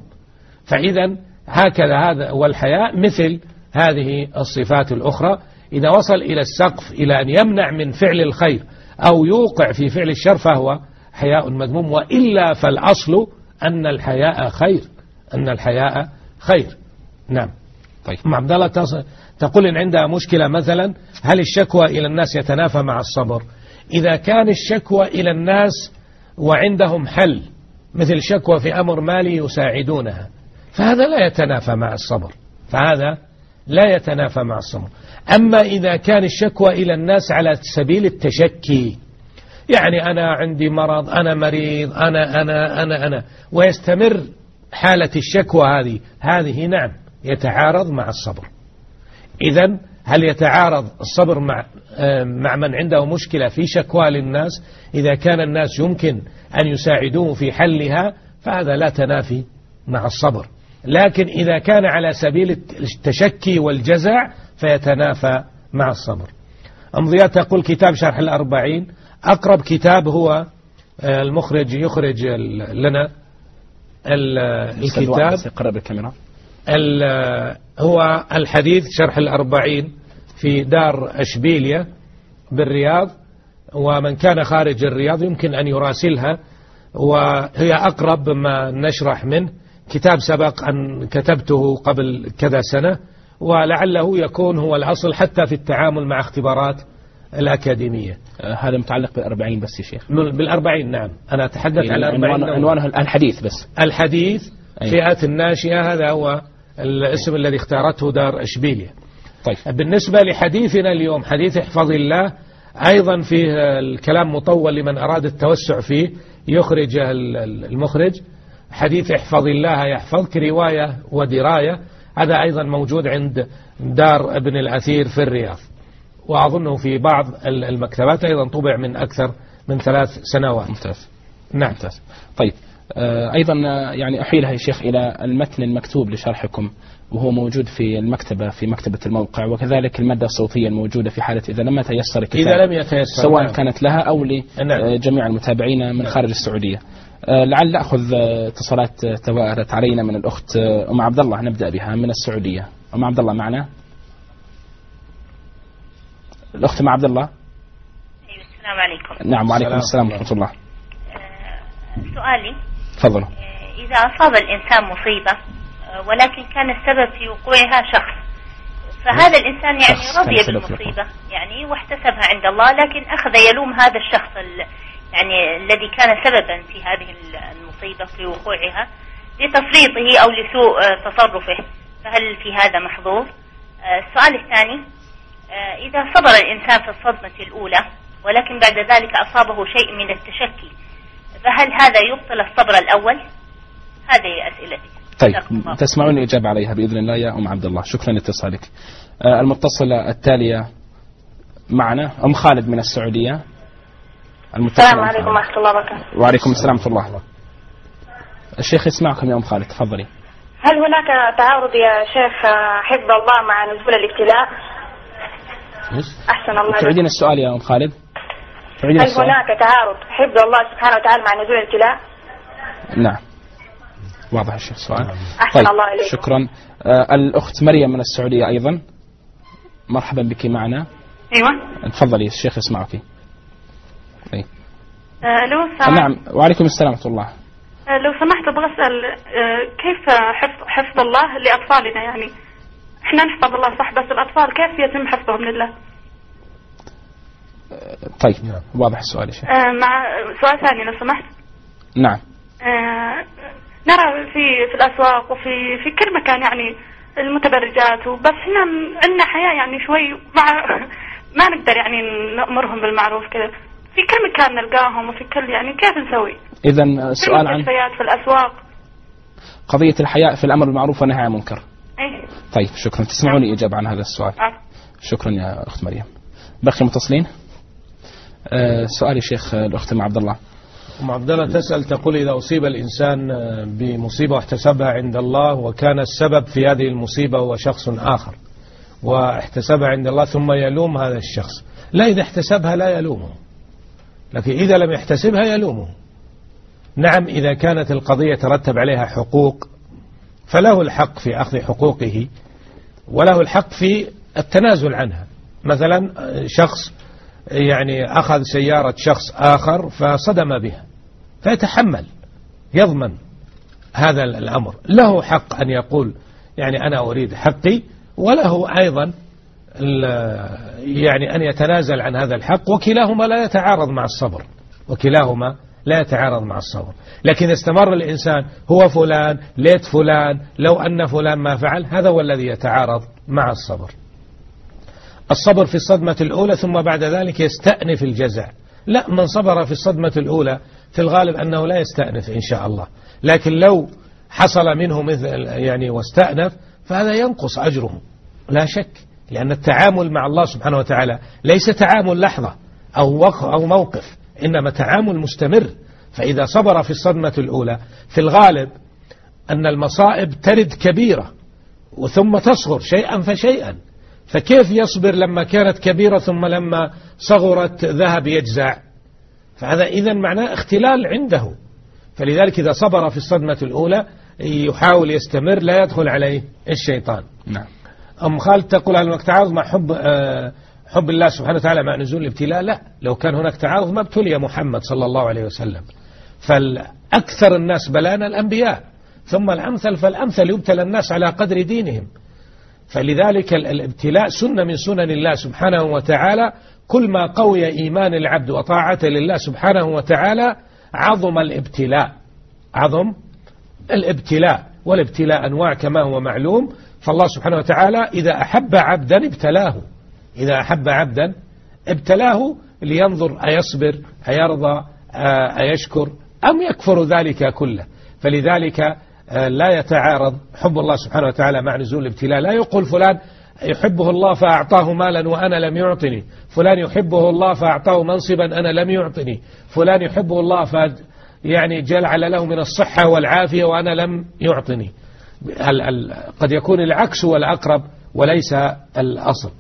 فإذا هكذا هذا والحياء مثل هذه الصفات الأخرى. إذا وصل إلى السقف إلى أن يمنع من فعل الخير أو يوقع في فعل الشر فهو حياء مذموم. وإلا فالأصل أن الحياء خير. أن الحياء خير. نعم. طيب. أم عبد الله تقول إن عندها مشكلة مثلا هل الشكوى إلى الناس يتنافى مع الصبر؟ إذا كان الشكوى إلى الناس وعندهم حل مثل شكوى في أمر مالي يساعدونها. فهذا لا يتنافى مع الصبر. فهذا لا يتنافى مع الصبر. أما إذا كان الشكوى إلى الناس على سبيل التشكي يعني أنا عندي مرض أنا مريض أنا أنا أنا أنا ويستمر حالة الشكوى هذه هذه نعم يتعارض مع الصبر. إذا هل يتعارض الصبر مع مع من عنده مشكلة في شكوى للناس؟ إذا كان الناس يمكن أن يساعدوه في حلها فهذا لا تنافي مع الصبر. لكن إذا كان على سبيل التشكي والجزع فيتنافى مع الصبر. أمضيات تقول كتاب شرح الأربعين أقرب كتاب هو المخرج يخرج لنا الكتاب. قرب الكاميرا هو الحديث شرح الأربعين في دار أشبيلية بالرياض ومن كان خارج الرياض يمكن أن يراسلها وهي أقرب ما نشرح منه. كتاب سبق أن كتبته قبل كذا سنة ولعله يكون هو الأصل حتى في التعامل مع اختبارات الأكاديمية. هذا متعلق بالأربعين بس يا شيخ. بالأربعين نعم. أنا أتحدث عن الأربعين عنوانه الحديث بس. الحديث فئة الناشئة هذا هو الاسم الذي اختارته دار أشبيلية. طيب. بالنسبة لحديثنا اليوم حديث احفظ الله أيضا فيه الكلام مطول لمن أراد التوسع فيه يخرج المخرج. حديث احفظ الله يحفظك رواية ودراية. هذا أيضا موجود عند دار ابن الأثير في الرياض. وأظنه في بعض المكتبات أيضا طبع من أكثر من ثلاث سنوات. ممتاز. نعم. ممتاز. طيب. أيضا يعني أحيلها يا شيخ إلى المتن المكتوب لشرحكم وهو موجود في المكتبة في مكتبة الموقع وكذلك المادة الصوتية الموجودة في حالة إذا لم يتيسر الكتاب إذا لم يتيسر سواء نعم. كانت لها أو لجميع المتابعين من خارج السعودية. لعل نأخذ اتصالات توارت علينا من الأخت أم عبد الله نبدأ بها من السعودية. أم عبد الله معنا؟ الأخت أم عبد الله؟ السلام عليكم. نعم وعليكم السلام. ورحمة الله. سؤالي تفضلوا. إذا أصاب الإنسان مصيبة ولكن كان السبب في وقوعها شخص فهذا الإنسان يعني رضي بالمصيبة يعني واحتسبها عند الله لكن أخذ يلوم هذا الشخص ال- يعني الذي كان سببا في هذه المصيبة في وقوعها لتفريطه أو لسوء آه، تصرفه. فهل في هذا محظور؟ آه، السؤال الثاني آه، إذا صبر الإنسان في الصدمة الأولى ولكن بعد ذلك أصابه شيء من التشكي فهل هذا يبطل الصبر الأول؟ هذه أسئلتي. طيب تسمعون الإجابة عليها بإذن الله يا أم عبد الله. شكرا لاتصالك. آه، المتصلة التالية معنا أم خالد من السعودية. السلام عليكم. ورحمة الله وبركاته. وعليكم السلام ورحمة الله. الشيخ يسمعكم يا أم خالد تفضلي. هل هناك تعارض يا شيخ حفظ الله مع نزول الابتلاء؟ أحسن الله. تعيدين السؤال يا أم خالد. هل السؤال هناك تعارض حفظ الله سبحانه وتعالى مع نزول الابتلاء؟ نعم. واضح الشيخ السؤال أحسن طيب الله إليكم. شكرا. آه، الأخت مريم من السعودية أيضا. مرحبا بك معنا. أيوه. تفضلي الشيخ يسمعك طيب. آه لو سمحت نعم. وعليكم السلام ورحمة الله. آه لو سمحت أبغى أسأل آه كيف حفظ حفظ الله لأطفالنا؟ يعني إحنا نحفظ الله صح بس الأطفال كيف يتم حفظهم لله؟ طيب واضح السؤال يا شيخ. آه مع سؤال ثاني لو سمحت. نعم. آه نرى في في الأسواق وفي في كل مكان يعني المتبرجات وبس إحنا عندنا حياة يعني شوي مع ما نقدر يعني نأمرهم بالمعروف كذا. في كل مكان نلقاهم وفي كل يعني كيف نسوي؟ إذا السؤال عن في الأسواق. قضية الحياء في الأمر بالمعروف والنهي عن المنكر. إيه. طيب شكرا. تسمعوني إجابة عن هذا السؤال. عفوا. شكرا يا أخت مريم. باقي متصلين؟ آه سؤال الشيخ الأخت أم عبد الله. أم عبد الله تسأل تقول إذا أصيب الإنسان بمصيبة واحتسبها عند الله وكان السبب في هذه المصيبة هو شخص آخر واحتسبها عند الله ثم يلوم هذا الشخص. لا إذا احتسبها لا يلومه. لكن إذا لم يحتسبها يلومه. نعم إذا كانت القضية ترتب عليها حقوق فله الحق في أخذ حقوقه وله الحق في التنازل عنها. مثلا شخص يعني أخذ سيارة شخص آخر فصدم بها فيتحمل يضمن هذا الأمر. له حق أن يقول يعني أنا أريد حقي وله أيضا يعني أن يتنازل عن هذا الحق وكلاهما لا يتعارض مع الصبر وكلاهما لا يتعارض مع الصبر. لكن استمر الإنسان هو فلان ليت فلان لو أن فلان ما فعل هذا هو الذي يتعارض مع الصبر. الصبر في الصدمة الأولى ثم بعد ذلك يستأنف الجزع لا من صبر في الصدمة الأولى في الغالب أنه لا يستأنف إن شاء الله. لكن لو حصل منه مثل يعني واستأنف فهذا ينقص أجره. لا شك لأن التعامل مع الله سبحانه وتعالى ليس تعامل لحظة أو أو موقف إنما تعامل مستمر. فإذا صبر في الصدمة الأولى في الغالب أن المصائب ترد كبيرة وثم تصغر شيئا فشيئا. فكيف يصبر لما كانت كبيرة ثم لما صغرت ذهب يجزع؟ فهذا إذا معناه اختلال عنده. فلذلك إذا صبر في الصدمة الأولى يحاول يستمر لا يدخل عليه الشيطان. نعم. أم خالد تقول هل هناك تعارض مع حب آه، حب الله سبحانه وتعالى مع نزول الابتلاء؟ لا. لو كان هناك تعارض ما ابتلي محمد صلى الله عليه وسلم. فالأكثر الناس بلانا الأنبياء. ثم الأمثل فالأمثل يبتلى الناس على قدر دينهم. فلذلك الابتلاء سنة من سنن الله سبحانه وتعالى. كل ما قوي إيمان العبد وطاعته لله سبحانه وتعالى عظم الابتلاء. عظم الابتلاء. والابتلاء أنواع كما هو معلوم. فالله سبحانه وتعالى إذا أحب عبدا ابتلاه. إذا أحب عبدا ابتلاه لينظر أيصبر أيرضى أيشكر أم يكفر ذلك كله. فلذلك لا يتعارض حب الله سبحانه وتعالى مع نزول الابتلاء. لا يقول فلان يحبه الله فأعطاه مالا وأنا لم يعطني. فلان يحبه الله فأعطاه منصبا أنا لم يعطني. فلان يحبه الله ف يعني جعل له من الصحة والعافية وأنا لم يعطني. قد يكون العكس والأقرب وليس الأصل.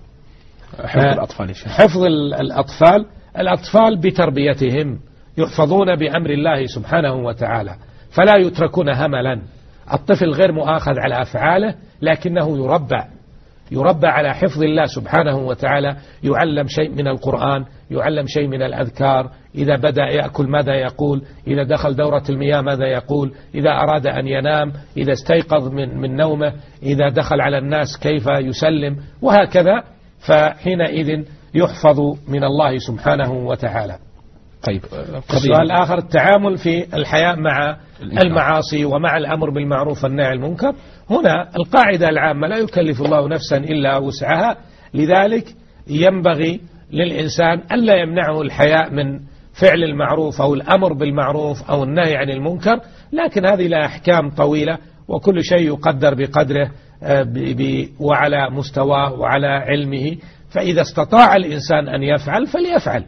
حفظ الأطفال حفظ الأطفال. الأطفال بتربيتهم يحفظون بأمر الله سبحانه وتعالى. فلا يتركون هملا. الطفل غير مؤاخذ على أفعاله لكنه يربى يربى على حفظ الله سبحانه وتعالى يعلم شيء من القرآن يعلم شيء من الأذكار إذا بدأ يأكل ماذا يقول إذا دخل دورة المياه ماذا يقول إذا أراد أن ينام إذا استيقظ من, من نومه إذا دخل على الناس كيف يسلم وهكذا فحينئذ يحفظ من الله سبحانه وتعالى. طيب السؤال الآخر التعامل في الحياة مع المعاصي ومع الأمر بالمعروف والنهي عن المنكر. هنا القاعدة العامة لا يكلف الله نفسا إلا وسعها. لذلك ينبغي للإنسان ألا يمنعه الحياء من فعل المعروف أو الأمر بالمعروف أو النهي عن المنكر. لكن هذه لها أحكام طويلة وكل شيء يقدر بقدره آه، وعلى مستواه وعلى علمه. فإذا استطاع الإنسان أن يفعل فليفعل.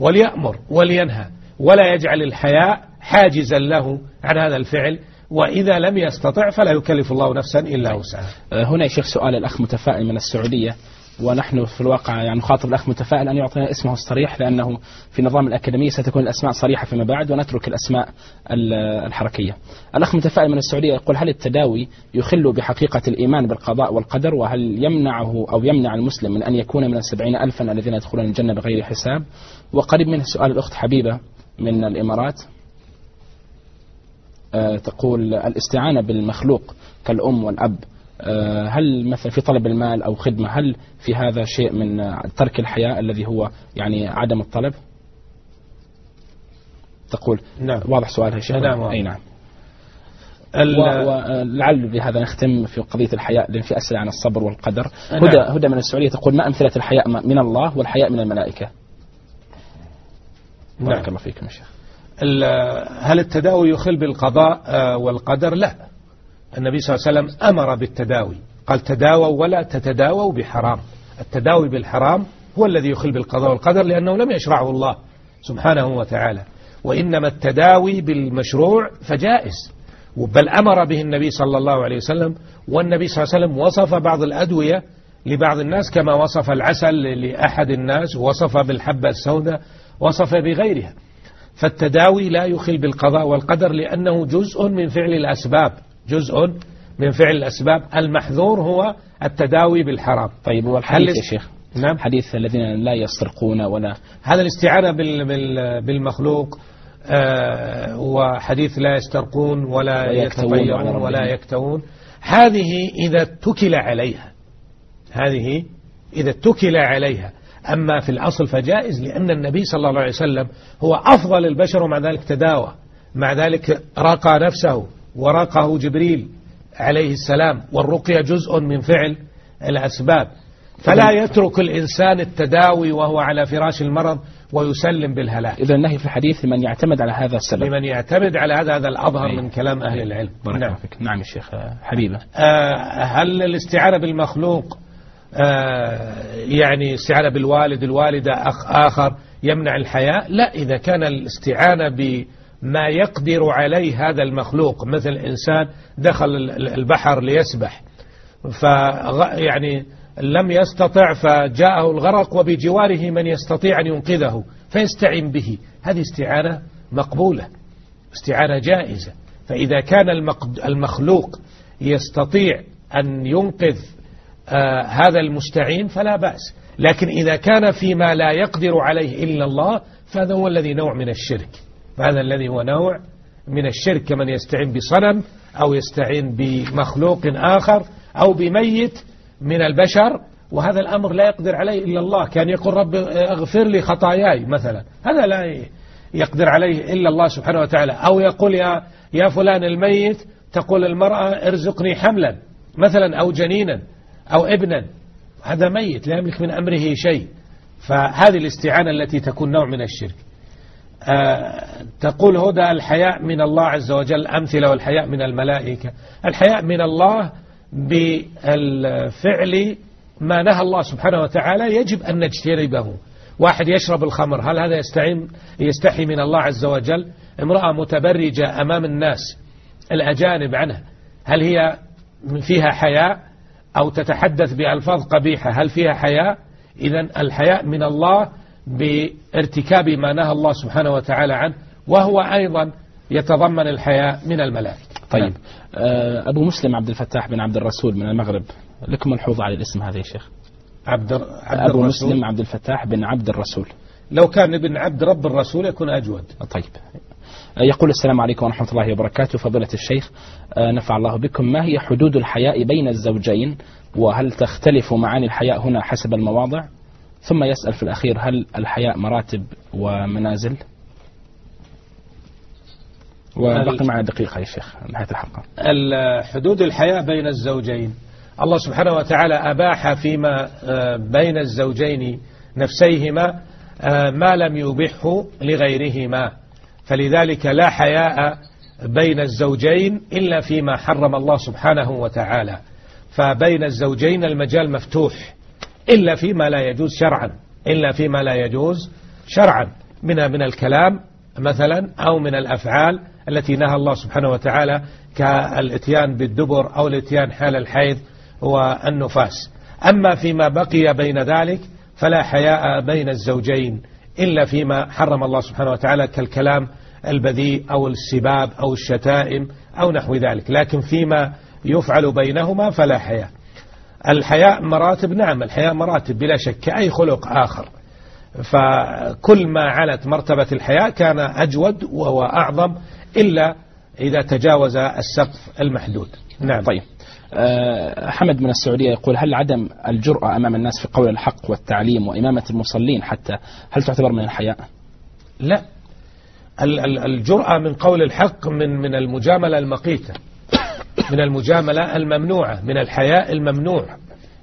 وليأمر ولينهى ولا يجعل الحياء حاجزا له عن هذا الفعل وإذا لم يستطع فلا يكلف الله نفسا إلا وسعها. آه، هنا يا شيخ سؤال الأخ متفائل من السعودية. ونحن في الواقع يعني نخاطب الأخ متفائل أن يعطينا اسمه الصريح لأنه في نظام الأكاديمية ستكون الأسماء صريحة فيما بعد ونترك الأسماء الحركية. الأخ متفائل من السعودية يقول هل التداوي يخل بحقيقة الإيمان بالقضاء والقدر؟ وهل يمنعه أو يمنع المسلم من أن يكون من السبعين ألفا الذين يدخلون الجنة بغير حساب؟ وقريب منه سؤال الأخت حبيبة من الإمارات أه تقول الاستعانة بالمخلوق كالأم والأب هل مثلا في طلب المال أو خدمة هل في هذا شيء من ترك الحياة الذي هو يعني عدم الطلب؟ تقول نعم. واضح سؤالها شيخ؟ نعم أي نعم. ولعل بهذا نختم في قضية الحياء لأن في أسئلة عن الصبر والقدر. نعم. هدى هدى من السعودية تقول ما أمثلة الحياء من الله والحياء من الملائكة؟ بارك نعم. الله فيكم يا شيخ. هل التداوي يخل بالقضاء آه، والقدر؟ لا. النبي صلى الله عليه وسلم أمر بالتداوي. قال تداووا ولا تتداووا بحرام. التداوي بالحرام هو الذي يخل بالقضاء والقدر لأنه لم يشرعه الله سبحانه وتعالى. وإنما التداوي بالمشروع فجائز. بل أمر به النبي صلى الله عليه وسلم والنبي صلى الله عليه وسلم وصف بعض الأدوية لبعض الناس كما وصف العسل لأحد الناس وصف بالحبة السوداء وصف بغيرها. فالتداوي لا يخل بالقضاء والقدر لأنه جزء من فعل الأسباب. جزء من فعل الأسباب المحذور هو التداوي بالحرام. طيب والحديث يا شيخ؟ نعم. حديث الذين لا يسرقون ولا هذا الاستعانة بالمخلوق آه وحديث لا يسترقون ولا يتطيرون ولا يكتوون. هذه إذا اتكل عليها هذه إذا اتكل عليها. أما في الأصل فجائز لأن النبي صلى الله عليه وسلم هو أفضل البشر ومع ذلك تداوى مع ذلك رقى نفسه. ورقه جبريل عليه السلام والرقية جزء من فعل الأسباب. فلا يترك الإنسان التداوي وهو على فراش المرض ويسلم بالهلاك. إذا النهي في الحديث لمن يعتمد على هذا السبب. لمن يعتمد على هذا هذا الأظهر من كلام أهل العلم. نعم. فيك. نعم الشيخ حبيبة. آه هل الاستعانة بالمخلوق آه يعني استعانة بالوالد الوالدة أخ آخر يمنع الحياة؟ لا إذا كان الاستعانة بما يقدر عليه هذا المخلوق. مثل إنسان دخل البحر ليسبح. فيعني لم يستطع فجاءه الغرق وبجواره من يستطيع أن ينقذه فيستعين به. هذه استعانة مقبولة استعانة جائزة. فإذا كان المخلوق يستطيع أن ينقذ آه هذا المستعين فلا بأس. لكن إذا كان فيما لا يقدر عليه إلا الله فهذا هو الذي نوع من الشرك. فهذا الذي هو نوع من الشرك كمن يستعين بصنم أو يستعين بمخلوق آخر أو بميت من البشر وهذا الأمر لا يقدر عليه إلا الله. كان يقول رب اغفر لي خطاياي مثلا. هذا لا يقدر عليه إلا الله سبحانه وتعالى. أو يقول يا, يا فلان الميت تقول المرأة ارزقني حملا مثلا أو جنينا أو ابنا. هذا ميت لا يملك من أمره شيء. فهذه الاستعانة التي تكون نوع من الشرك. تقول هدى الحياء من الله عز وجل أمثلة والحياء من الملائكة. الحياء من الله بالفعل ما نهى الله سبحانه وتعالى يجب أن نجتنبه. واحد يشرب الخمر هل هذا يستعين يستحي من الله عز وجل؟ امرأة متبرجة أمام الناس الأجانب عنها هل هي فيها حياء أو تتحدث بألفاظ قبيحة؟ هل فيها حياء؟ إذا الحياء من الله بارتكاب ما نهى الله سبحانه وتعالى عنه وهو أيضا يتضمن الحياء من الملائكة. طيب. نعم. أبو مسلم عبد الفتاح بن عبد الرسول من المغرب لكم ملحوظة على الاسم هذا يا شيخ. عبد, عبد أبو الرسول. مسلم عبد الفتاح بن عبد الرسول. لو كان ابن عبد رب الرسول يكون أجود. طيب. يقول السلام عليكم ورحمة الله وبركاته فضيلة الشيخ. نفع الله بكم. ما هي حدود الحياء بين الزوجين؟ وهل تختلف معاني الحياء هنا حسب المواضع؟ ثم يسأل في الأخير هل الحياء مراتب ومنازل؟ وبقي معنا دقيقة يا شيخ نهاية الحلقة. حدود الحياة بين الزوجين. الله سبحانه وتعالى أباح فيما بين الزوجين نفسيهما ما لم يبحه لغيرهما. فلذلك لا حياء بين الزوجين إلا فيما حرم الله سبحانه وتعالى. فبين الزوجين المجال مفتوح. إلا فيما لا يجوز شرعا. إلا فيما لا يجوز شرعا. من من الكلام مثلا أو من الأفعال التي نهى الله سبحانه وتعالى كالإتيان بالدبر أو الإتيان حال الحيض والنفاس. أما فيما بقي بين ذلك فلا حياء بين الزوجين إلا فيما حرم الله سبحانه وتعالى كالكلام البذيء أو السباب أو الشتائم أو نحو ذلك. لكن فيما يفعل بينهما فلا حياء. الحياء مراتب نعم الحياء مراتب بلا شك كأي خلق آخر. فكل ما علت مرتبة الحياء كان أجود وهو أعظم إلا إذا تجاوز السقف المحدود. نعم. طيب. حمد من السعودية يقول هل عدم الجرأة أمام الناس في قول الحق والتعليم وإمامة المصلين حتى هل تعتبر من الحياء؟ لا. الجرأة من قول الحق من من المجاملة المقيتة. من المجاملة الممنوعة من الحياء الممنوع.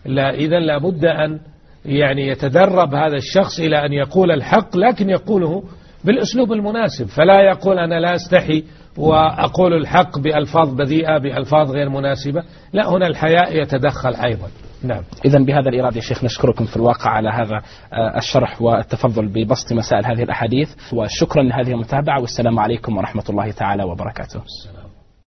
لا إذا لابد أن يعني يتدرب هذا الشخص إلى أن يقول الحق لكن يقوله بالأسلوب المناسب. فلا يقول أنا لا أستحي وأقول الحق بألفاظ بذيئة بألفاظ غير مناسبة. لا هنا الحياء يتدخل أيضا. نعم. إذا بهذا الإيراد يا شيخ نشكركم في الواقع على هذا آه، الشرح والتفضل ببسط مسائل هذه الأحاديث. وشكرا لهذه المتابعة والسلام عليكم ورحمة الله تعالى وبركاته.